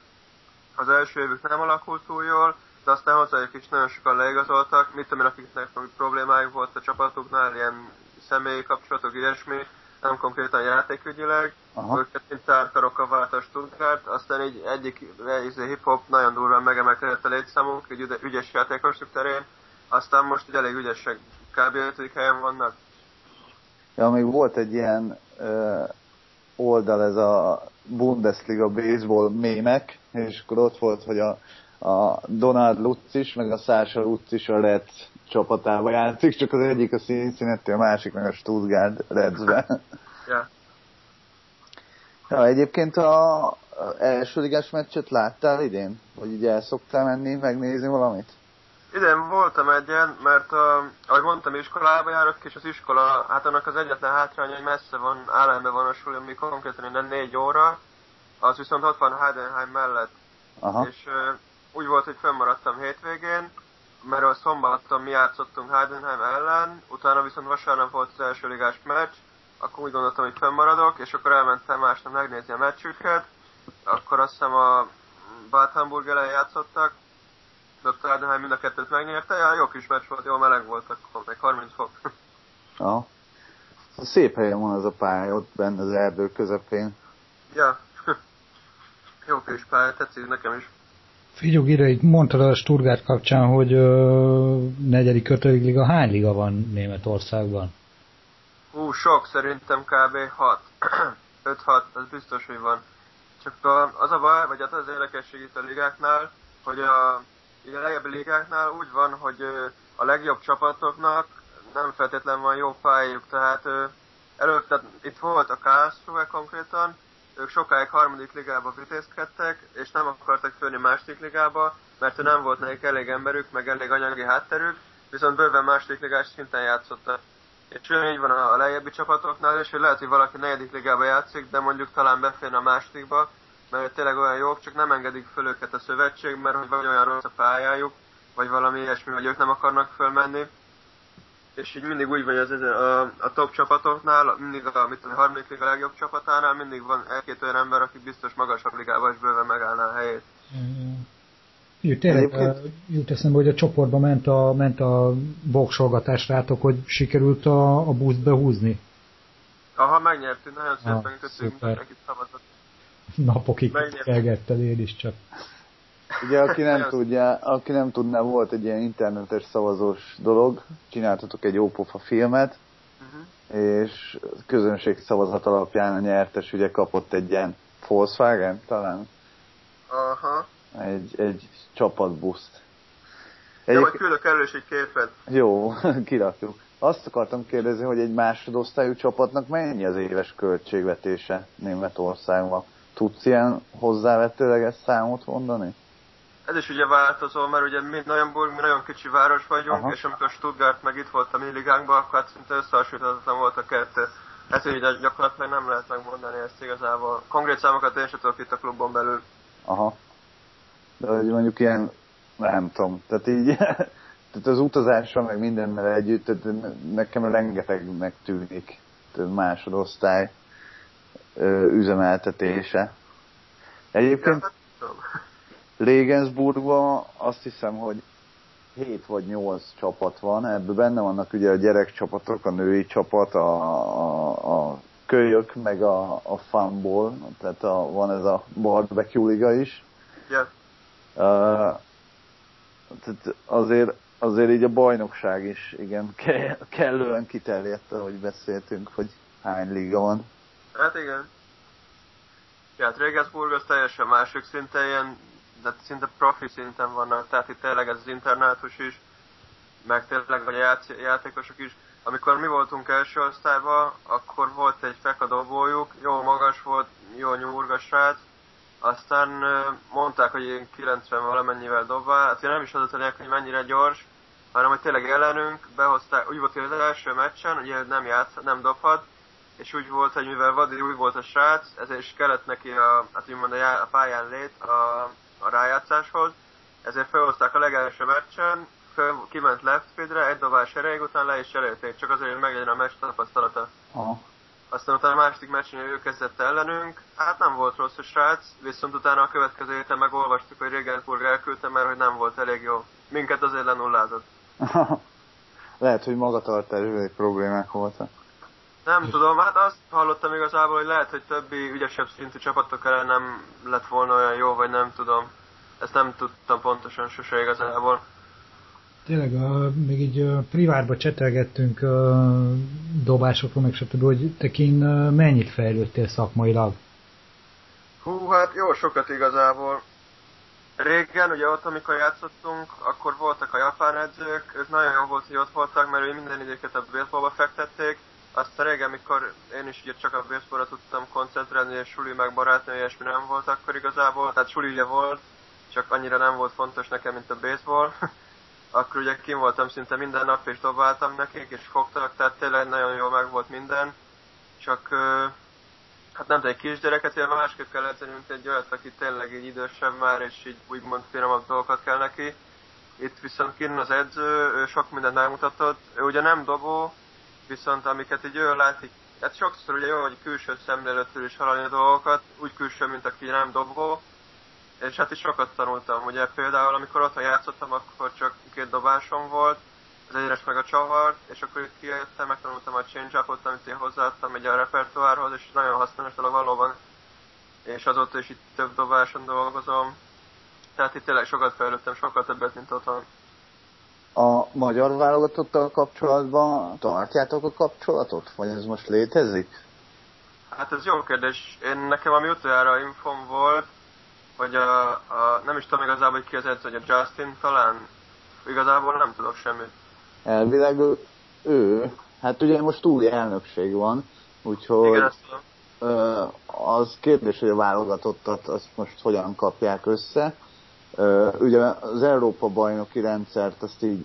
az első évük nem alakult túl jól, de aztán hozzájuk is nagyon sokan leigazoltak, mit tudom én, akiknek problémájuk volt a csapatuknál, ilyen személyi kapcsolatok, ilyesmi, nem konkrétan játékügyileg, Aha. őket mint tárkarokkal vált a Stuttgart, aztán így egyik izé, hip-hop nagyon durván megemelkedett a létszámunk, egy ügyes játékosok terén, aztán most így elég ügyesek, kb. 5. helyen vannak. Ja, még volt egy ilyen ö, oldal, ez a Bundesliga baseball mémek, és akkor ott volt, hogy a, a Donald Lutz is, meg a Sasha Lutz is a Reds csapatába játszik, csak az egyik a Cincinnati, a másik meg a Stuttgart Reds-be. Ja. ja, egyébként a, első ligás meccset láttál idén? Vagy így el szoktál menni, megnézni valamit? Idén voltam egyen, mert a, ahogy mondtam, iskolába járok, és az iskola, hát annak az egyetlen hátránya, hogy messze van, államban van a suli, ami konkrétan innen négy óra, az viszont ott van Heidenheim mellett. Aha. És uh, úgy volt, hogy fönnmaradtam hétvégén, mert a szombaton mi játszottunk Heidenheim ellen, utána viszont vasárnap volt az első ligás meccs, akkor úgy gondoltam, hogy fönnmaradok, és akkor elmentem másnap megnézni a meccsüket, akkor azt hiszem a Bad Hamburg ellen játszottak, Dr. Heidenheim mind a kettőt megnyerte, ja, jó kis meccs volt, jó meleg volt, akkor meg 30 fok. Ja. Szép helyen van az a pálya, ott benne az erdő közepén. Ja. [laughs] jó kis pálya, tetszik nekem is. Figyelj, ide, itt mondtad a Sturgát kapcsán, hogy ö, negyedik, ötödik liga, hány liga van Németországban? Hú, sok, szerintem kb. 6. 5-6, [clears throat] az biztos, hogy van. Csak a, az a baj, vagy hát az érdekesség itt a ligáknál, hogy a, a legjobb ligáknál úgy van, hogy a legjobb csapatoknak nem feltétlenül van jó pályájuk, tehát tehát itt volt a Karlsruhe konkrétan, ők sokáig harmadik ligába vitézkedtek, és nem akartak fölni második ligába, mert nem volt nekik elég emberük, meg elég anyagi hátterük, viszont bőven második ligás szinten játszottak. És így van a lejjebbi csapatoknál, és hogy lehet, hogy valaki negyedik ligába játszik, de mondjuk talán beférne a másodikba, mert tényleg olyan jók, csak nem engedik föl őket a szövetség, mert hogy vagy olyan rossz a pályájuk, vagy valami ilyesmi, vagy ők nem akarnak fölmenni és így mindig úgy van, hogy az, a, a top csapatoknál, mindig a, mit tudom, a harmadik liga legjobb csapatánál mindig van egy-két olyan ember, aki biztos magasabb ligában is bőven megállná a helyét. Jó, tényleg jut eszembe, hogy a csoportba ment a, ment a voksolgatás rátok, hogy sikerült a, a buszt behúzni. Aha, megnyertünk, nagyon szépen ah, köszönjük, mindenkit szavazott. Napokig kelgetted én is csak. Ugye, aki nem, tudja, aki nem tudná, volt egy ilyen internetes szavazós dolog, csináltatok egy ópofa filmet, uh-huh. és közönség szavazat alapján a nyertes ugye kapott egy ilyen Volkswagen talán? Aha. Egy, egy csapatbuszt. Egy... Jó, hogy küldök elő egy képet. Jó, [laughs] kirakjuk. Azt akartam kérdezni, hogy egy másodosztályú csapatnak mennyi az éves költségvetése Németországban? Tudsz ilyen hozzávetőleges számot mondani? Ez is ugye változó, mert ugye mi Neuenburg, mi nagyon kicsi város vagyunk, Aha. és amikor Stuttgart meg itt volt a mi ligánkban, akkor hát szinte összehasonlíthatatlan volt a kettő. Hát így gyakorlatilag nem lehet megmondani ezt igazából. Konkrét számokat én sem tudok itt a klubon belül. Aha. De hogy mondjuk ilyen, nem tudom, tehát így, [laughs] tehát az utazásra meg mindennel együtt, tehát nekem rengetegnek tűnik másodosztály üzemeltetése. Egyébként... Ja, hát, Regensburgban azt hiszem, hogy 7 vagy 8 csapat van, ebben benne vannak ugye a gyerekcsapatok, a női csapat, a, a, a kölyök, meg a, a fanból, tehát a, van ez a barbecue liga is. Yeah. Uh, tehát azért, azért így a bajnokság is, igen, [laughs] ke, kellően kiterjedt, ahogy beszéltünk, hogy hány liga van. Hát igen. Ja, hát Regensburg az teljesen másik szinte, ilyen, de szinte profi szinten vannak, tehát itt tényleg ez az internátus is, meg tényleg a játékosok is. Amikor mi voltunk első osztályban, akkor volt egy fekadobójuk, jó magas volt, jó nyúrgas srác, aztán mondták, hogy én 90 valamennyivel dobva, hát én nem is adatlanják, hogy mennyire gyors, hanem hogy tényleg ellenünk behozták, úgy volt, hogy az első meccsen, ugye nem játsz, nem dobhat, és úgy volt, hogy mivel Vadi úgy volt a srác, ezért is kellett neki a, hát úgymond a, já, a pályán lét a, a rájátszáshoz, ezért felhozták a legelső meccsen, föl, kiment left speedre, egy dobás erejéig, után le is cserélték, csak azért, hogy meglegyen a meccs tapasztalata. Aha. Aztán utána a második meccsen ő kezdett ellenünk, hát nem volt rossz a srác, viszont utána a következő héten megolvastuk, hogy Regensburg elküldte, mert hogy nem volt elég jó. Minket azért lenullázott. [laughs] Lehet, hogy magatartási problémák voltak. Nem tudom, hát azt hallottam igazából, hogy lehet, hogy többi ügyesebb szintű csapatok ellen nem lett volna olyan jó, vagy nem tudom. Ezt nem tudtam pontosan sose igazából. Tényleg, uh, még így uh, privátba csetelgettünk uh, dobásokról, meg stb., hogy te kín mennyit fejlődtél szakmailag? Hú, hát jó sokat igazából. Régen, ugye ott, amikor játszottunk, akkor voltak a japán edzők, ők nagyon jó volt, hogy ott voltak, mert minden időket a baseballba fektették. Aztán régen, mikor én is ugye csak a baseballra tudtam koncentrálni, és suli meg barátnő, ilyesmi nem volt akkor igazából. Tehát suli ugye volt, csak annyira nem volt fontos nekem, mint a baseball. [laughs] akkor ugye kim voltam szinte minden nap, és dobáltam nekik, és fogtak, tehát tényleg nagyon jól meg volt minden. Csak hát nem egy kisgyereket, illetve másképp kell edzeni, mint egy olyat, aki tényleg így idősebb már, és így úgymond finomabb dolgokat kell neki. Itt viszont kinn az edző, ő sok mindent megmutatott, ő ugye nem dobó, viszont amiket így ő lát, így, hát sokszor ugye jó, hogy külső szemlélőttől is hallani a dolgokat, úgy külső, mint aki nem dobó, és hát is sokat tanultam. Ugye például, amikor ott játszottam, akkor csak két dobásom volt, az egyres meg a csavar, és akkor itt kijöttem, megtanultam a change upot amit én hozzáadtam egy a repertoárhoz, és nagyon hasznos dolog valóban. És azóta is itt több dobáson dolgozom. Tehát itt tényleg sokat fejlődtem, sokkal többet, mint otthon. A magyar válogatottal kapcsolatban tartjátok a kapcsolatot? Vagy ez most létezik? Hát ez jó kérdés. Én nekem ami utoljára infom volt, hogy a, a, nem is tudom igazából, hogy ki az hogy a Justin talán, igazából nem tudok semmit. Elvileg ő, hát ugye most új elnökség van, úgyhogy Igen, az kérdés, hogy a válogatottat azt most hogyan kapják össze. Ugye az Európa bajnoki rendszert azt így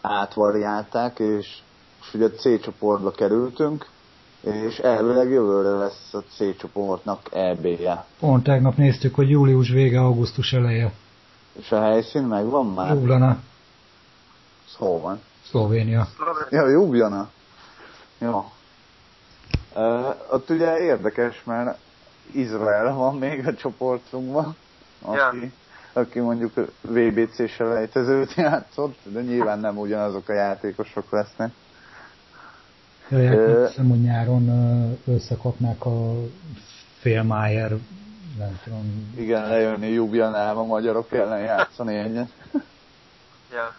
átvariálták, és, és ugye a C csoportba kerültünk, és elvileg jövőre lesz a C csoportnak EB-je. Pont tegnap néztük, hogy július vége, augusztus eleje. És a helyszín megvan már? Ljubljana. Hol van? Szlovénia. Ja, Ljubljana. Jó. Uh, ott ugye érdekes, mert Izrael van még a csoportunkban, aki, Ja. Aki mondjuk VBC selejtezőt játszott, de nyilván nem ugyanazok a játékosok lesznek. Jöjjek, Ö- azt hiszem, hogy nyáron ö, összekapnák a Félmájer, nem tudom, Igen, lejönni Ljubljanába magyarok ellen játszani egyet. Ja.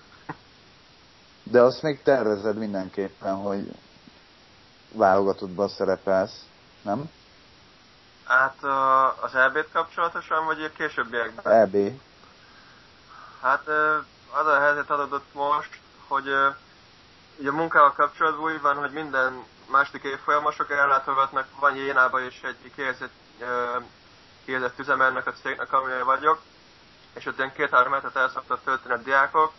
De azt még tervezed mindenképpen, hogy válogatottban szerepelsz, nem? Hát az EB-t kapcsolatosan, vagy a későbbiekben? EB. Hát az a helyzet adódott most, hogy ugye a munkával kapcsolatban úgy van, hogy minden második évfolyamosok ellátogatnak, van Jénába is egy kihelyezett, ö, kihelyezett üzemelnek a cégnek, amivel vagyok, és ott ilyen két-három hetet el szoktak tölteni a diákok,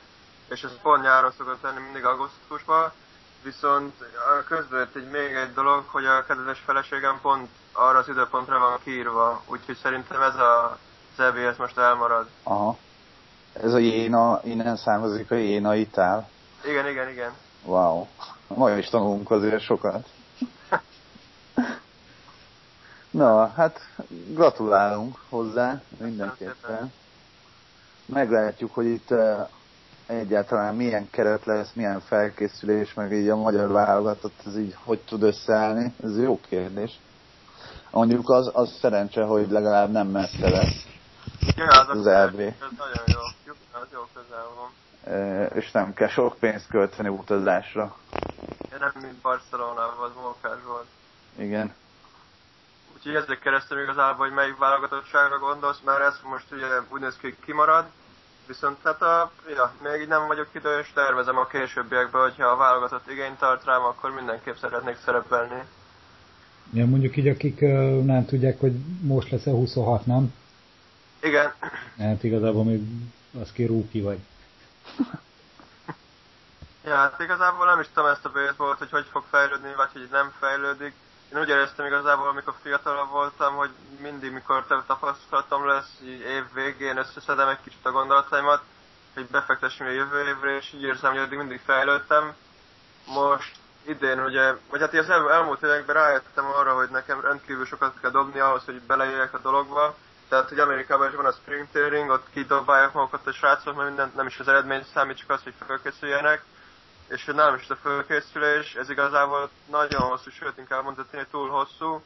és ez pont nyáron szokott lenni mindig augusztusban, viszont a közben egy még egy dolog, hogy a kedves feleségem pont arra az időpontra van kiírva, úgyhogy szerintem ez a az EB ez most elmarad. Aha. Ez a jéna, innen származik a jéna itál. Igen, igen, igen. Wow. Ma is tanulunk azért sokat. Na, hát gratulálunk hozzá mindenképpen. Meglátjuk, hogy itt egyáltalán milyen keret lesz, milyen felkészülés, meg így a magyar válogatott, ez így hogy tud összeállni, ez jó kérdés. Mondjuk az, az szerencse, hogy legalább nem messze lesz. Ja, az, az LB. Nagyon jó. Az jó közel van. E, és nem kell sok pénzt költeni utazásra. Ja, nem, mint Barcelonában, az mókás volt. Igen. Úgyhogy ezek keresztül igazából, hogy melyik válogatottságra gondolsz, mert ez most ugye úgy néz ki, kimarad, Viszont hát a, ja, még nem vagyok idős, tervezem a későbbiekben, hogyha a válogatott igényt tart rám, akkor mindenképp szeretnék szerepelni. Ja, mondjuk így, akik uh, nem tudják, hogy most lesz-e 26, nem? Igen. Hát igazából még az ki rúki vagy. ja, hát igazából nem is tudom ezt a baseballt, hogy hogy fog fejlődni, vagy hogy nem fejlődik. Én úgy éreztem igazából, amikor fiatalabb voltam, hogy mindig, mikor több tapasztalatom lesz, így év végén összeszedem egy kicsit a gondolataimat, hogy befektessem a jövő évre, és így érzem, hogy eddig mindig fejlődtem. Most idén ugye, vagy hát az el, elmúlt években rájöttem arra, hogy nekem rendkívül sokat kell dobni ahhoz, hogy belejöjjek a dologba. Tehát, hogy Amerikában is van a spring training, ott kidobálják magukat a srácok, mert mindent nem is az eredmény számít, csak az, hogy felkészüljenek és nálam is a fölkészülés, ez igazából nagyon hosszú, sőt inkább mondhatni, hogy túl hosszú.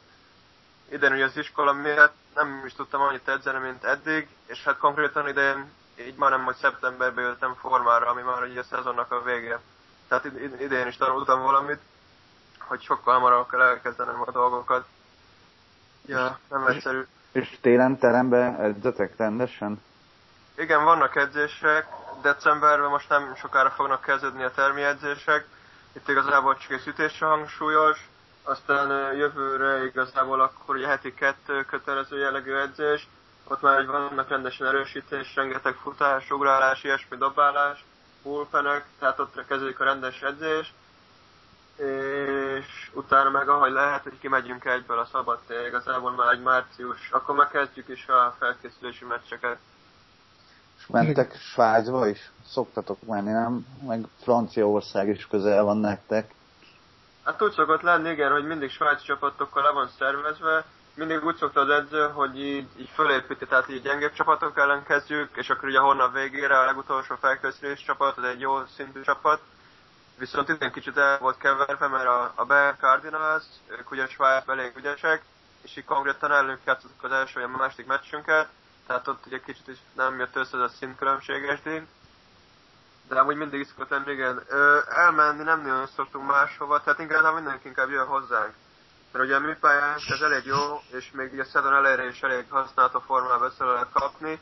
Idén ugye az iskola miatt nem is tudtam annyit edzeni, mint eddig, és hát konkrétan idén így már nem, hogy szeptemberben jöttem formára, ami már ugye a szezonnak a vége. Tehát idén is tanultam valamit, hogy sokkal hamarabb kell elkezdenem a dolgokat. Ja, nem egyszerű. És télen terembe edzetek rendesen? Igen, vannak edzések, decemberben most nem sokára fognak kezdődni a termiedzések. Itt igazából csak egy szütésre hangsúlyos, aztán jövőre igazából akkor ugye heti kettő kötelező jellegű edzés, ott már vannak rendesen erősítés, rengeteg futás, ugrálás, ilyesmi dobálás, bullpenek, tehát ott kezdődik a rendes edzés, és utána meg ahogy lehet, hogy kimegyünk egyből a szabad tér, igazából már egy március, akkor megkezdjük is a felkészülési meccseket. És mentek Svájcba is? Szoktatok menni, nem? Meg Franciaország is közel van nektek. Hát úgy szokott lenni, igen, hogy mindig svájci csapatokkal le van szervezve, mindig úgy szokta az edző, hogy így, így fölépíti, tehát így gyengébb csapatok ellen kezdjük, és akkor ugye a hónap végére a legutolsó felkészülés csapat, az egy jó szintű csapat. Viszont itt kicsit el volt keverve, mert a, a Bell Cardinals, ők ugye Svájc elég ügyesek, és így konkrétan ellünk játszottuk az első vagy a második meccsünket, tehát ott ugye kicsit is nem jött össze az a szintkülönbséges díj. De amúgy mindig szokott lenni, igen. Ö, elmenni nem nagyon szoktunk máshova, tehát inkább mindenki inkább jön hozzánk. Mert ugye a mi pályánk ez elég jó, és még ugye a szedon elejére is elég használható formában össze lehet kapni,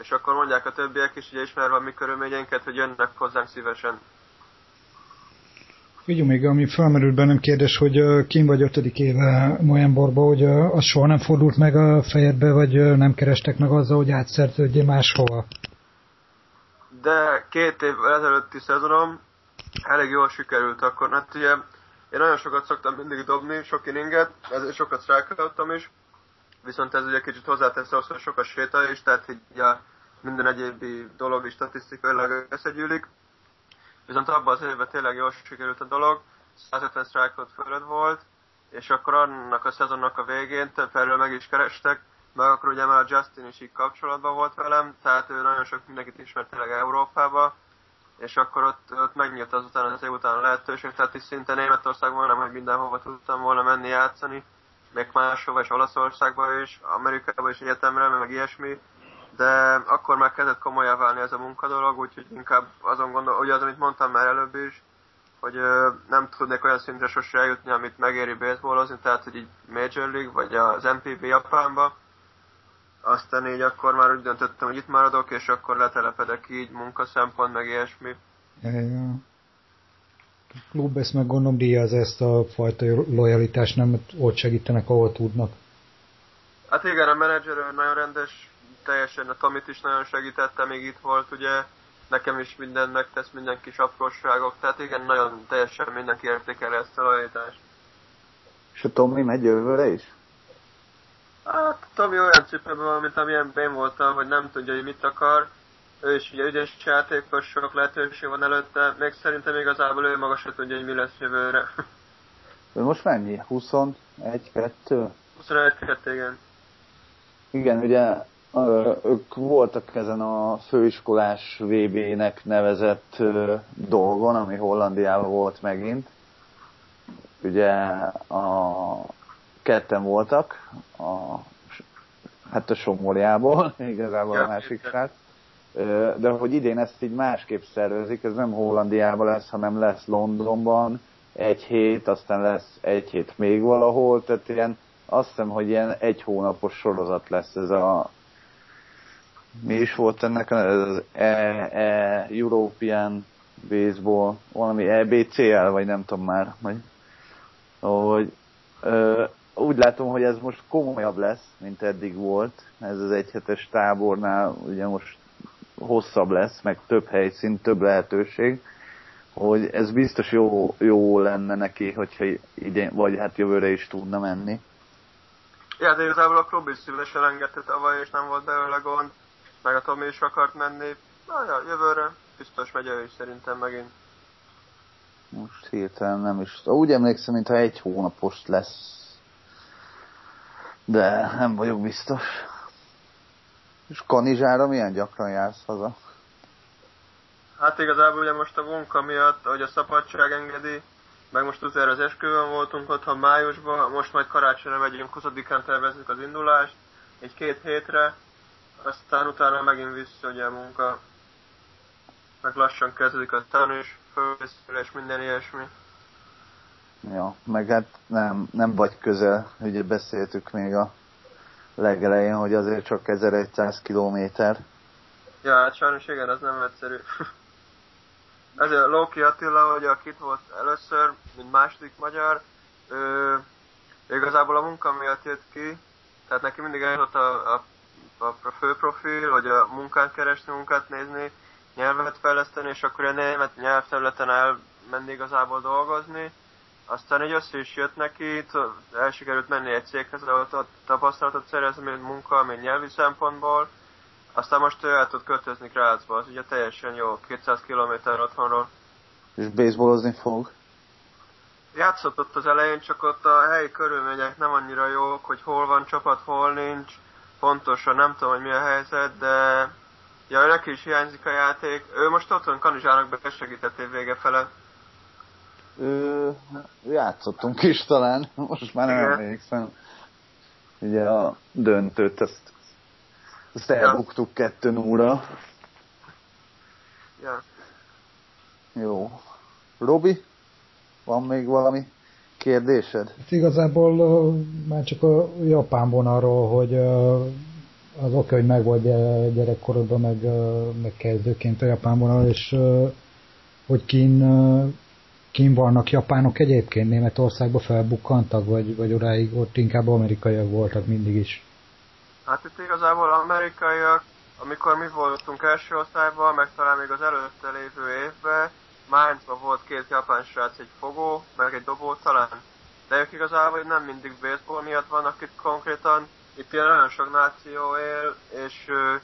és akkor mondják a többiek is, ugye ismerve a mi körülményeinket, hogy jönnek hozzánk szívesen. Figyelj még, ami felmerült bennem kérdés, hogy kim vagy ötödik éve Noemborba, hogy az soha nem fordult meg a fejedbe, vagy nem kerestek meg azzal, hogy átszerződjél máshova? De két év ezelőtti szezonom elég jól sikerült akkor. Hát ugye én nagyon sokat szoktam mindig dobni, sok inninget, ezért sokat strike is, viszont ez ugye kicsit hozzátesz ahhoz, hogy sokat sétál is, tehát így a minden egyébi dolog is statisztikailag összegyűlik. Viszont abban az évben tényleg jól sikerült a dolog, 150 strike fölött volt, és akkor annak a szezonnak a végén több felről meg is kerestek, meg akkor ugye már Justin is így kapcsolatban volt velem, tehát ő nagyon sok mindenkit ismert tényleg Európába, és akkor ott, ott megnyílt azután az év után a lehetőség, tehát is szinte Németországban nem, hogy mindenhova tudtam volna menni játszani, még máshova és Olaszországba is, Amerikába is egyetemre, meg ilyesmi, de akkor már kezdett komolyan válni ez a munkadolog, úgyhogy inkább azon gondol, ugye az, amit mondtam már előbb is, hogy ö, nem tudnék olyan szintre sose eljutni, amit megéri baseballozni, tehát hogy így Major League, vagy az MPB Japánba. Aztán így akkor már úgy döntöttem, hogy itt maradok, és akkor letelepedek így munkaszempont, meg ilyesmi. Ja. A klub ezt meg gondolom díjaz ezt a fajta lojalitást, nem ott segítenek, ahol tudnak. Hát igen, a menedzser nagyon rendes teljesen a Tomit is nagyon segítette, még itt volt, ugye nekem is minden megtesz, minden kis apróságok, tehát igen, nagyon teljesen mindenki értékel ezt a lojalitást. És a Tomi megy jövőre is? Hát Tomi olyan cipőben van, mint amilyen én voltam, hogy nem tudja, hogy mit akar. Ő is ugye ügyes játékos, sok lehetőség van előtte, még szerintem igazából ő maga se tudja, hogy mi lesz jövőre. Ő most mennyi? 21, 2? 21, 2, igen. Igen, ugye ők voltak ezen a főiskolás VB-nek nevezett dolgon, ami Hollandiában volt megint. Ugye a ketten voltak, a, hát a Somorjából, [laughs] igazából a másik srác. De hogy idén ezt így másképp szervezik, ez nem Hollandiában lesz, hanem lesz Londonban, egy hét, aztán lesz egy hét még valahol, tehát ilyen azt hiszem, hogy ilyen egy hónapos sorozat lesz ez a mi is volt ennek az e, e, European Baseball, valami EBCL, vagy nem tudom már, vagy, hogy ö, úgy látom, hogy ez most komolyabb lesz, mint eddig volt. Ez az egyhetes tábornál ugye most hosszabb lesz, meg több helyszín, több lehetőség, hogy ez biztos jó, jó lenne neki, hogyha idén, vagy hát jövőre is tudna menni. Ja, de igazából a klub is szívesen engedte tavaly, és nem volt belőle gond, meg a Tomi is akart menni. Na ja, jövőre biztos megy ő is szerintem megint. Most hirtelen nem is. Úgy emlékszem, mintha egy hónapos lesz. De nem vagyok biztos. És Kanizsára milyen gyakran jársz haza? Hát igazából ugye most a munka miatt, hogy a szabadság engedi, meg most azért az esküvőn voltunk otthon májusban, most majd karácsonyra megyünk, 20-án tervezzük az indulást, egy két hétre, aztán utána megint vissza ugye a munka, meg lassan kezdődik a tanús, fölkészülés, minden ilyesmi. Ja, meg hát nem, nem vagy közel, ugye beszéltük még a legelején, hogy azért csak 1100 kilométer. Ja, hát sajnos igen, az nem egyszerű. [laughs] Ezért Loki Attila, hogy akit volt először, mint második magyar, ő, igazából a munka miatt jött ki, tehát neki mindig eljutott a, a, a fő profil, hogy a munkát keresni, munkát nézni, nyelvet fejleszteni, és akkor a német nyelvterületen elmenni igazából dolgozni. Aztán egy össze is jött neki, el sikerült menni egy céghez, ahol tapasztalatot szerezni, mint munka, mint nyelvi szempontból. Aztán most ő el tud költözni Grazba, az ugye teljesen jó, 200 km otthonról. És baseballozni fog? Játszott ott az elején, csak ott a helyi körülmények nem annyira jók, hogy hol van csapat, hol nincs. Pontosan nem tudom, hogy mi a helyzet, de ja, neki is hiányzik a játék. Ő most otthon Kanizsának be segített év vége fele. Ő, játszottunk is talán, [laughs] most már nem emlékszem. Ugye a döntőt, ezt azt elbuktuk kettő óra. Ja. Jó. Robi, van még valami kérdésed? Hát igazából uh, már csak a japán vonalról, hogy uh, az oké, hogy meg volt gyerekkorodban, meg, uh, meg kezdőként a japán vonal, és hogy kín, kín vannak japánok egyébként Németországban felbukkantak, vagy, vagy odáig ott inkább amerikaiak voltak mindig is. Hát itt igazából amerikaiak, amikor mi voltunk első osztályban, meg talán még az előtte lévő évben, Mainzban volt két japán srác, egy fogó, meg egy dobó talán. De ők igazából nem mindig baseball miatt vannak itt konkrétan. Itt ilyen nagyon sok náció él, és uh,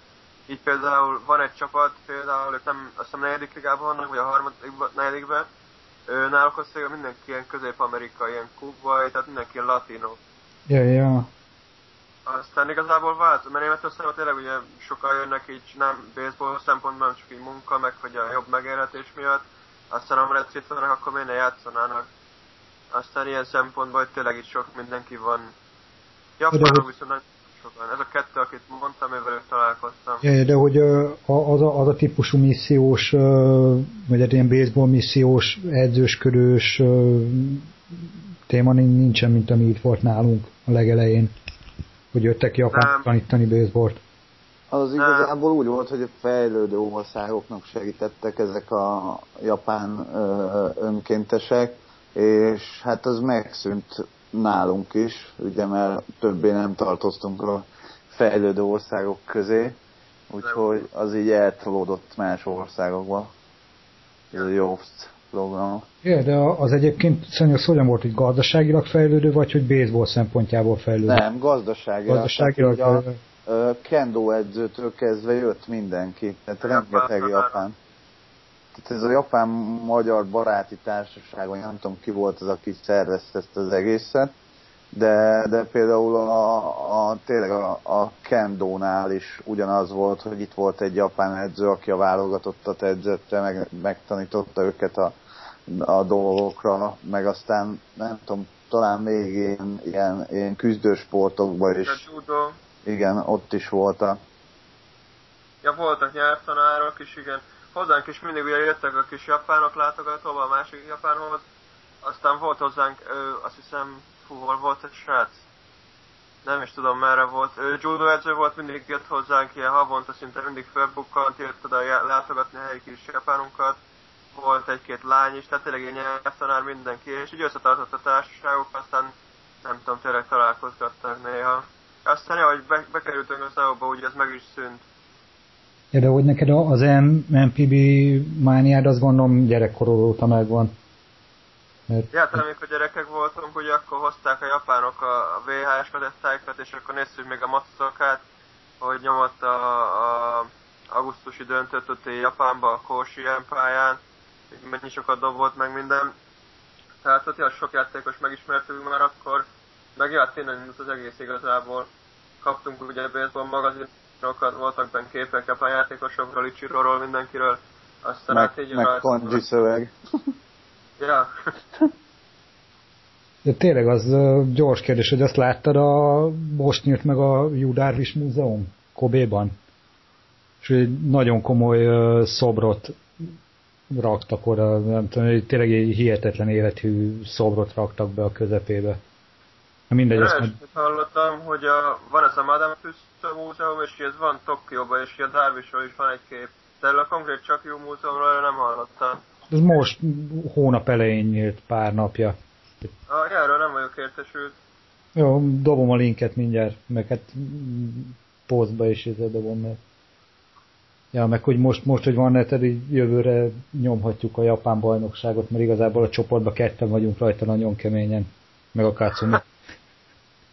így például van egy csapat, például ők nem, azt hiszem negyedik ligában vannak, vagy a harmadik, negyedikben. Náluk az mindenki ilyen közép-amerikai, ilyen kubai, tehát mindenki ilyen latino. Ja, ja. Aztán igazából vált, mert Németországban tényleg ugye sokan jönnek így nem baseball szempontból, csak így munka, meg hogy a jobb megélhetés miatt. Aztán ha lett vannak, akkor miért ne játszanának. Aztán ilyen szempontból hogy tényleg itt sok mindenki van. Japánok viszont nagyon sokan. Ez a kettő, akit mondtam, ők találkoztam. Ja, de hogy az a, az a típusú missziós, vagy egy ilyen baseball missziós, edzősködős téma nincsen, mint ami itt volt nálunk a legelején hogy jöttek Japán tanítani baseballt. Az igazából úgy volt, hogy a fejlődő országoknak segítettek ezek a japán ö, önkéntesek, és hát az megszűnt nálunk is, ugye mert többé nem tartoztunk a fejlődő országok közé, úgyhogy az így eltolódott más országokba. Ez a JOVST program. Igen, de az egyébként szerintem az hogyan volt, hogy gazdaságilag fejlődő, vagy hogy baseball szempontjából fejlődő? Nem, gazdaságilag. Gazdaságilag tehát, a, a kendo edzőtől kezdve jött mindenki, tehát rengeteg japán. Tehát ez a japán-magyar baráti társaság, vagy nem tudom ki volt az, aki szervezte ezt az egészet, de, de például a, a, tényleg a, a Kendónál is ugyanaz volt, hogy itt volt egy japán edző, aki a válogatottat edzette, meg, megtanította őket a, a dolgokra, meg aztán nem tudom, talán még ilyen, ilyen, ilyen küzdősportokban is. Igen, ott is voltak. Ja, voltak nyelvtanárok is, igen. Hozzánk is mindig ugye jöttek a kis japánok látogatóba a másik japánhoz. Aztán volt hozzánk, ő, azt hiszem, fú, hol volt egy srác? Nem is tudom merre volt. Ő judo edző volt, mindig jött hozzánk ilyen havonta, szinte mindig felbukkant, jött oda látogatni a helyi kis japánunkat. Volt egy-két lány is, tehát tényleg egy nyelvtanár mindenki, és így összetartott a társaságok, aztán nem tudom, tényleg találkozgattak néha. Aztán, ja, hogy be, bekerültünk a szállóba, úgy ez meg is szűnt. Ja, de hogy neked az MPB mániád, azt gondolom gyerekkorod óta megvan. Mert... Ja, tehát amikor gyerekek voltunk, ugye akkor hozták a japánok a VHS kadettáikat, és akkor néztük még a Matsuzokát, hogy nyomott a, a augusztusi döntőt ott Japánba, a Koshi pályán, mennyi sokat dobott meg minden. Tehát ott ilyen sok játékos megismertünk már akkor, meg ja, tényleg az egész igazából. Kaptunk ugye baseball magazinokat, voltak benne képek a játékosokról, Ichiroról, mindenkiről. Aztán meg, hát így meg kanji szöveg. [laughs] Ja. De tényleg az gyors kérdés, hogy azt láttad a most nyílt meg a Judárvis Múzeum Kobéban? És egy nagyon komoly szobrot raktak oda, nem tudom, tényleg egy hihetetlen életű szobrot raktak be a közepébe. Na mindegy, azt majd... hallottam, hogy a, van ez a Madame Tussauds múzeum, és ez van Tokióban, és a Darvisról is van egy kép. De a konkrét csak jó múzeumról nem hallottam. Ez most hónap elején nyílt pár napja. Ah, erről nem vagyok értesült. Jó, dobom a linket mindjárt, meg hát posztba is ezzel dobom, mert Ja, meg hogy most, most hogy van neted, így jövőre nyomhatjuk a japán bajnokságot, mert igazából a csoportban ketten vagyunk rajta nagyon keményen, meg a Katsumi.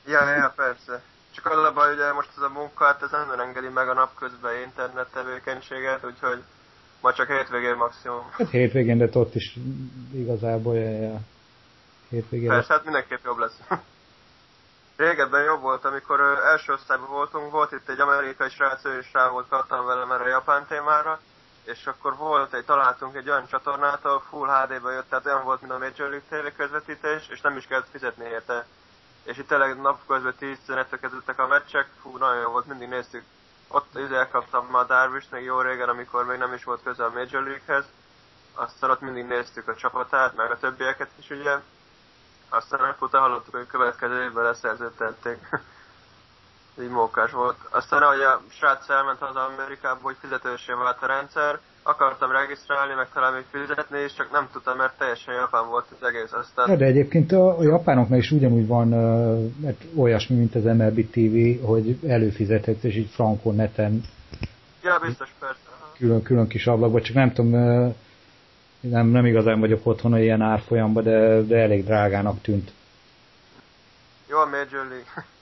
Ja, ja, persze. Csak az a baj, hogy most ez a munka, hát ez nem engedi meg a napközben internet tevékenységet, úgyhogy Ma csak hétvégén maximum. Hát hétvégén, de ott is igazából ja, ja. hétvégén. Persze, hát mindenképp jobb lesz. [laughs] Régebben jobb volt, amikor első osztályban voltunk, volt itt egy amerikai srác, ő is rá volt kattam velem erre a japán témára, és akkor volt egy, találtunk egy olyan csatornát, ahol Full HD-be jött, tehát olyan volt, mint a Major League TV közvetítés, és nem is kellett fizetni érte. És itt tényleg napközben 10-15 kezdődtek a meccsek, fú, nagyon jó volt, mindig néztük ott izé elkaptam már darvish még jó régen, amikor még nem is volt közel a Major League-hez. Aztán ott mindig néztük a csapatát, meg a többieket is ugye. Aztán utána hallottuk, hogy következő évben leszerződtették. [laughs] Így mókás volt. Aztán ahogy a srác elment haza Amerikába, hogy fizetősé vált a rendszer, akartam regisztrálni, meg talán még fizetni, és csak nem tudtam, mert teljesen japán volt az egész. Aztán... Ja, de egyébként a, a japánoknál is ugyanúgy van mert olyasmi, mint az MLB TV, hogy előfizethetsz, és így frankon neten Ja, biztos, persze. Külön, külön kis ablakban, csak nem tudom, nem, nem igazán vagyok otthon ilyen árfolyamban, de, de elég drágának tűnt. Jó a Major League. [laughs]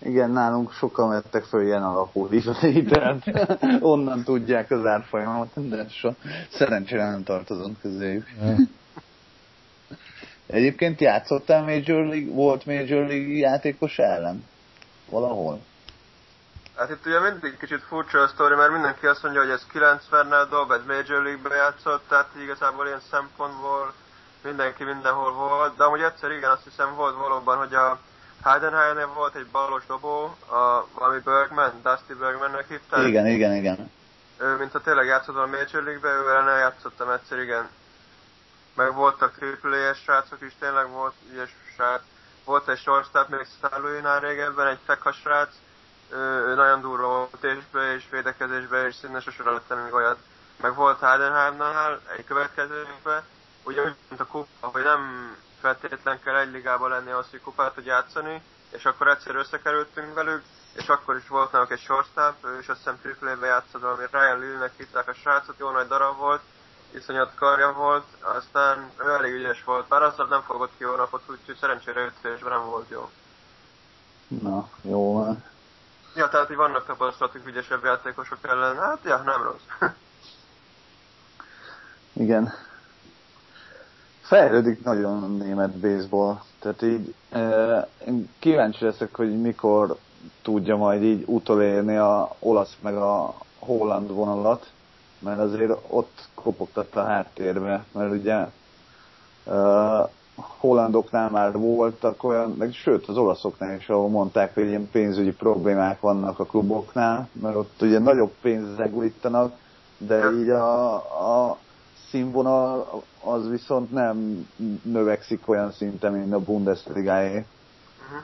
Igen, nálunk sokan vettek föl ilyen alapú tehát [laughs] onnan tudják az árfolyamot, de so, szerencsére nem tartozom közéjük. [laughs] Egyébként játszottál Major League, volt Major League játékos ellen? Valahol? Hát itt ugye mindig kicsit furcsa a sztori, mert mindenki azt mondja, hogy ez 90-nel dob, egy Major League-be játszott, tehát igazából ilyen szempontból mindenki mindenhol volt, de amúgy egyszer igen, azt hiszem volt valóban, hogy a Heidenheimnél volt egy balos dobó, a, valami Bergman, Dusty Bergmannek hívták. Igen, igen, igen. Ő, mint ha tényleg játszott a Major League-be, ővel eljátszottam egyszer, igen. Meg voltak triple srácok is, tényleg volt ügyes srác. Volt egy shortstop még Szállóinál régebben, egy fekha srác, ő, ő nagyon durva ütésbe és védekezésbe, és szinte sosem lettem még olyat. Meg volt Heidenheimnál egy következő évben, ugye mint a kupa, hogy nem feltétlen kell egy ligában lenni ahhoz, hogy kupát tud játszani, és akkor egyszer összekerültünk velük, és akkor is volt náluk egy shortstop, és azt hiszem triple játszott, ami Ryan Lille-nek hívták a srácot, jó nagy darab volt, iszonyat karja volt, aztán ő elég ügyes volt, bár azzal nem fogott ki jó napot, úgyhogy szerencsére ütésben nem volt jó. Na, jó van. Ja, tehát hogy vannak tapasztalatok ügyesebb játékosok ellen, hát ja, nem rossz. [laughs] Igen. Fejlődik nagyon a német baseball. Tehát így én kíváncsi leszek, hogy mikor tudja majd így utolérni a olasz meg a holland vonalat, mert azért ott kopogtatta a háttérbe, mert ugye uh, hollandoknál már voltak olyan, meg sőt az olaszoknál is, ahol mondták, hogy ilyen pénzügyi problémák vannak a kluboknál, mert ott ugye nagyobb pénzre gurítanak, de így a, a színvonal az viszont nem növekszik olyan szinten, mint a Bundesligáé. Uh-huh.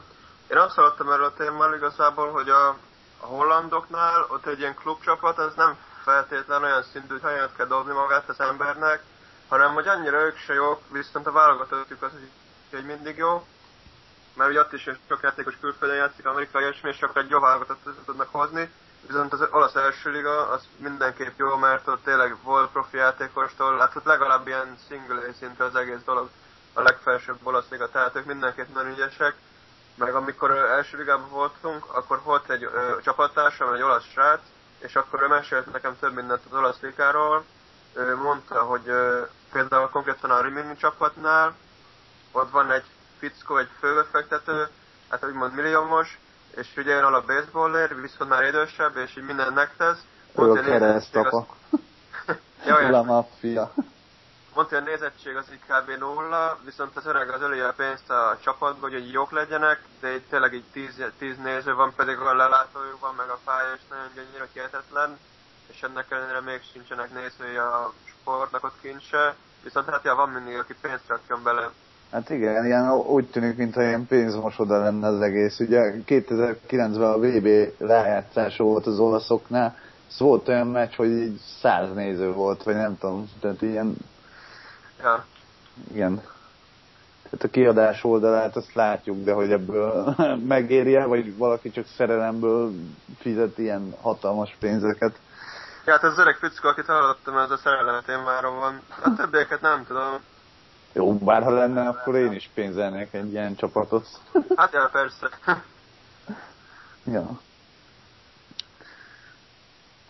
Én azt hallottam erről a témáról igazából, hogy a, a hollandoknál ott egy ilyen klubcsapat, ez nem feltétlen olyan szintű, hogy helyet kell dobni magát az embernek, hanem hogy annyira ők se jók, viszont a válogatottjuk az, hogy mindig jó, mert ugye ott is sok játékos külföldön játszik, amerikai és csak egy jó válogatottat tudnak hozni, viszont az olasz első liga az mindenképp jó, mert ott tényleg volt profi játékostól, hát ott legalább ilyen single szinte az egész dolog a legfelsőbb olasz liga, tehát ők mindenképp nagyon ügyesek, meg amikor első ligában voltunk, akkor volt egy ö, csapattársam, egy olasz srác, és akkor ő mesélt nekem több mindent az olasz ligáról, ő mondta, hogy ö, például konkrétan a Rimini csapatnál, ott van egy fickó, egy főbefektető, hát úgymond milliómos, és ugye jön a baseballer, viszont már idősebb, és így mindent tesz. Ő a keresztapa. [laughs] ja, a maffia. Mondta, hogy a nézettség az így kb. nulla, viszont az öreg az öli a pénzt a csapatba, hogy jók legyenek, de itt tényleg így tíz, tíz néző van, pedig olyan lelátójuk van, meg a pálya is nagyon gyönyörű, hihetetlen, és ennek ellenére még sincsenek nézői a sportnak ott kint se, viszont hát ja, van mindig, aki pénzt rakjon bele Hát igen, ilyen úgy tűnik, mintha ilyen pénzmosoda lenne az egész. Ugye 2009-ben a VB lejátszása volt az olaszoknál, ez volt olyan meccs, hogy így száz néző volt, vagy nem tudom, tehát ilyen... Ja. Igen. Tehát a kiadás oldalát azt látjuk, de hogy ebből [laughs] megérje, vagy valaki csak szerelemből fizet ilyen hatalmas pénzeket. Ja, hát az öreg fickó, akit hallottam, ez a szerelem témáról van. A többieket nem tudom. Jó, bár ha lenne, akkor én is pénzelnék egy ilyen csapatot. Hát ja, persze. ja.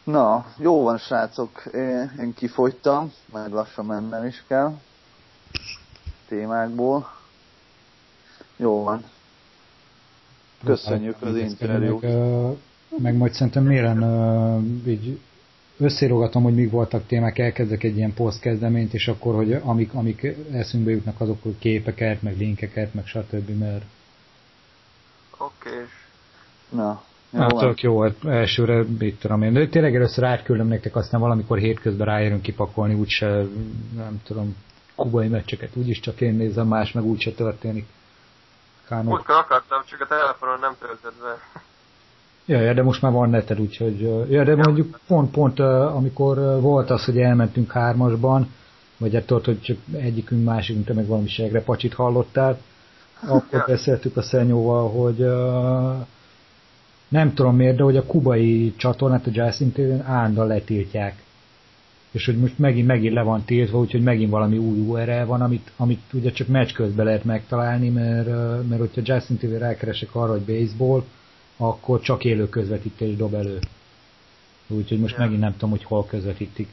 Na, jó van srácok, én, kifogytam, majd lassan mennem is kell témákból. Jó van. Köszönjük az interjút. Meg, meg majd szerintem miren így összérogatom, hogy mik voltak témák, elkezdek egy ilyen poszt kezdeményt, és akkor, hogy amik, amik eszünkbe jutnak, azok képeket, meg linkeket, meg stb. mert... Oké. Okay. Na, jó, hát tök jó, hát elsőre mit tudom én. De tényleg először átküldöm nektek, aztán valamikor hétközben ráérünk kipakolni, úgyse, nem tudom, kubai meccseket, úgyis csak én nézem, más meg úgyse történik. Múltkor akartam, csak a telefonon nem töltöd be. Ja, ja, de most már van neted, úgyhogy... Ja, de mondjuk pont, pont amikor volt az, hogy elmentünk hármasban, vagy ettől, hogy csak egyikünk, másikunk, te meg valami segre pacsit hallottál, [laughs] akkor ja. beszéltük a Szenyóval, hogy uh, nem tudom miért, de hogy a kubai csatornát a Justin TV-n állandóan letiltják. És hogy most megint, megint le van tiltva, úgyhogy megint valami új URL van, amit, amit ugye csak meccs közben lehet megtalálni, mert, mert hogyha Justin TV rákeresek arra, hogy baseball, akkor csak élő közvetítés dob elő. Úgyhogy most ja. megint nem tudom, hogy hol közvetítik.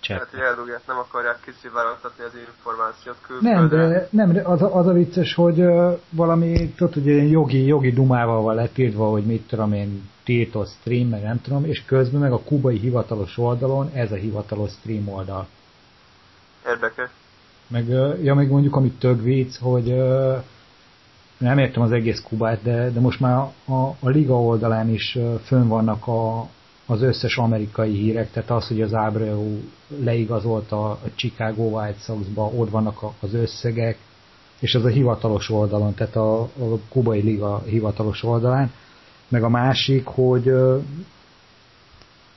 Csepp. Hát, hogy eldugják, nem akarják kiszivárogtatni az információt külföldre. Nem, de nem, az, az a vicces, hogy uh, valami, tudod, ilyen jogi, jogi dumával van letiltva, hogy mit tudom én, tiltott stream, meg nem tudom, és közben meg a kubai hivatalos oldalon ez a hivatalos stream oldal. Érdekes. Meg, uh, ja, meg mondjuk, amit tök vicc, hogy uh, nem értem az egész Kubát, de, de most már a, a, a liga oldalán is fönn vannak a, az összes amerikai hírek, tehát az, hogy az Abreu leigazolta a Chicago White Sox-ba, ott vannak az összegek, és az a hivatalos oldalon, tehát a, a kubai liga hivatalos oldalán, meg a másik, hogy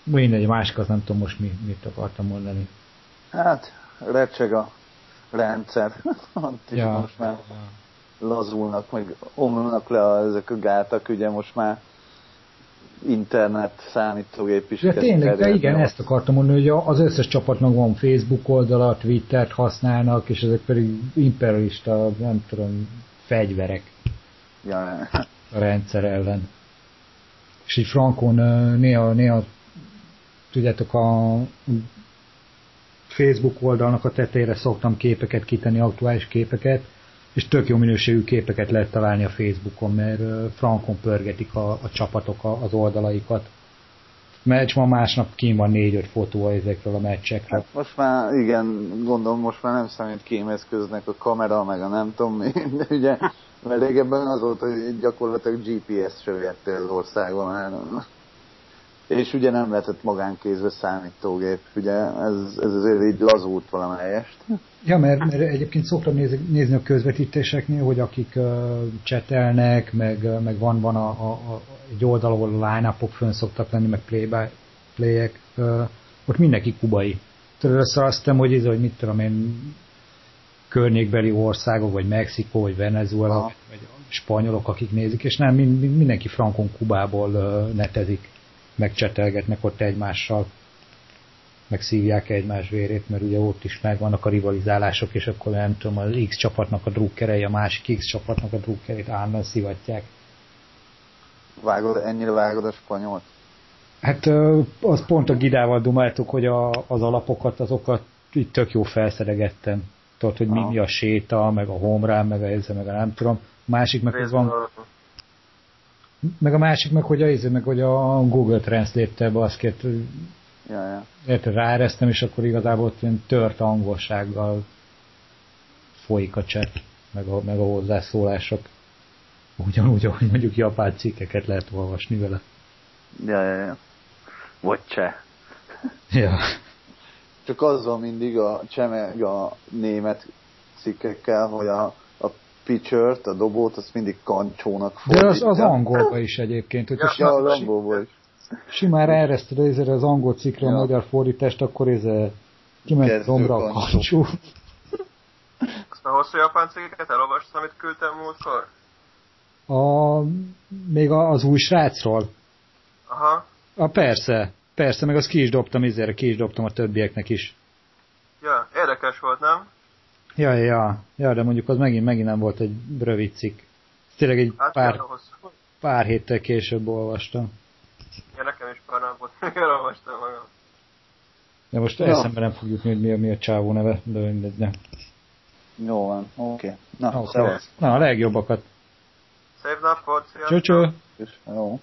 mindegy, másik az nem tudom most mi, mit akartam mondani. Hát, recseg a rendszer. [laughs] ja, most már. Ja lazulnak, meg omlanak le a, ezek a gátak, ugye most már internet, számítógép is. Ja, tényleg, de igen, azt. ezt akartam mondani, hogy az összes csapatnak van Facebook oldala, Twittert használnak, és ezek pedig imperialista, nem tudom, fegyverek ja. a rendszer ellen. És így Frankon néha, néha tudjátok, a Facebook oldalnak a tetejére szoktam képeket kitenni, aktuális képeket, és tök jó minőségű képeket lehet találni a Facebookon, mert frankon pörgetik a, a csapatok az oldalaikat. Meccs ma másnap kín van négy-öt fotó ezekről a meccsekről. Hát most már, igen, gondolom most már nem számít kémeszköznek a kamera, meg a nem tudom mi, de ugye, mert régebben az volt, hogy gyakorlatilag GPS se az országban már. És ugye nem lehetett magánkézbe számítógép, ugye ez, ez azért így lazult valamelyest. Ja, mert, mert egyébként szoktam nézni, nézni a közvetítéseknél, hogy akik uh, csetelnek, meg, meg van, van a, a, a, egy oldal, ahol a line fönn szoktak lenni, meg play playek, uh, ott mindenki kubai. Tudod, összeaztam, hogy ez, hogy mit tudom én, környékbeli országok, vagy Mexikó, vagy Venezuela, vagy, vagy spanyolok, akik nézik, és nem, mindenki frankon Kubából netezik megcsetelgetnek ott egymással, meg szívják egymás vérét, mert ugye ott is megvannak a rivalizálások, és akkor nem tudom, az X csapatnak a drukkerei, a másik X csapatnak a drukkerét állandóan szivatják. Vágod, ennyire vágod a spanyolt? Hát az pont a gidával dumáltuk, hogy a, az alapokat, azokat itt tök jó felszeregettem. Tudod, hogy mi, mi a séta, meg a homrán, meg a ezzel, meg a nem tudom. Másik meg az van, meg a másik meg, hogy a, meg, hogy a Google Translate-te baszkét ja, ja. érted, ráeresztem, és akkor igazából ott ilyen tört angolsággal folyik a chat, meg a, meg a hozzászólások. Ugyanúgy, ahogy mondjuk japán cikkeket lehet olvasni vele. Ja, ja, ja. Vagy cseh. Ja. Csak azzal mindig a cseh a német cikkekkel, hogy a pitchert, a dobót, azt mindig kancsónak fordítja. De az, az angolba is egyébként. Hogy ja, ja, az angolba is. Simán ráereszted az, az angol cikkre ja. a magyar fordítást, akkor ez kiment dombra a kancsó. Azt a hosszú japán cikkeket elolvastad, amit küldtem múltkor? A, még az új srácról? Aha. A persze, persze, meg azt ki is dobtam, izére ki is dobtam a többieknek is. Ja, érdekes volt, nem? Ja, ja, ja, de mondjuk az megint, megint nem volt egy rövid cikk. Tényleg egy hát pár, pár héttel később olvastam. Ja, nekem is pár napot elolvastam [laughs] magam. De most ja. eszembe nem fog jutni, hogy mi a, mi a csávó neve, de mindegy, nem. Jó van, oké. Okay. Na, okay. Na, a legjobbakat. Szép napot, sziasztok! Cső. Jó.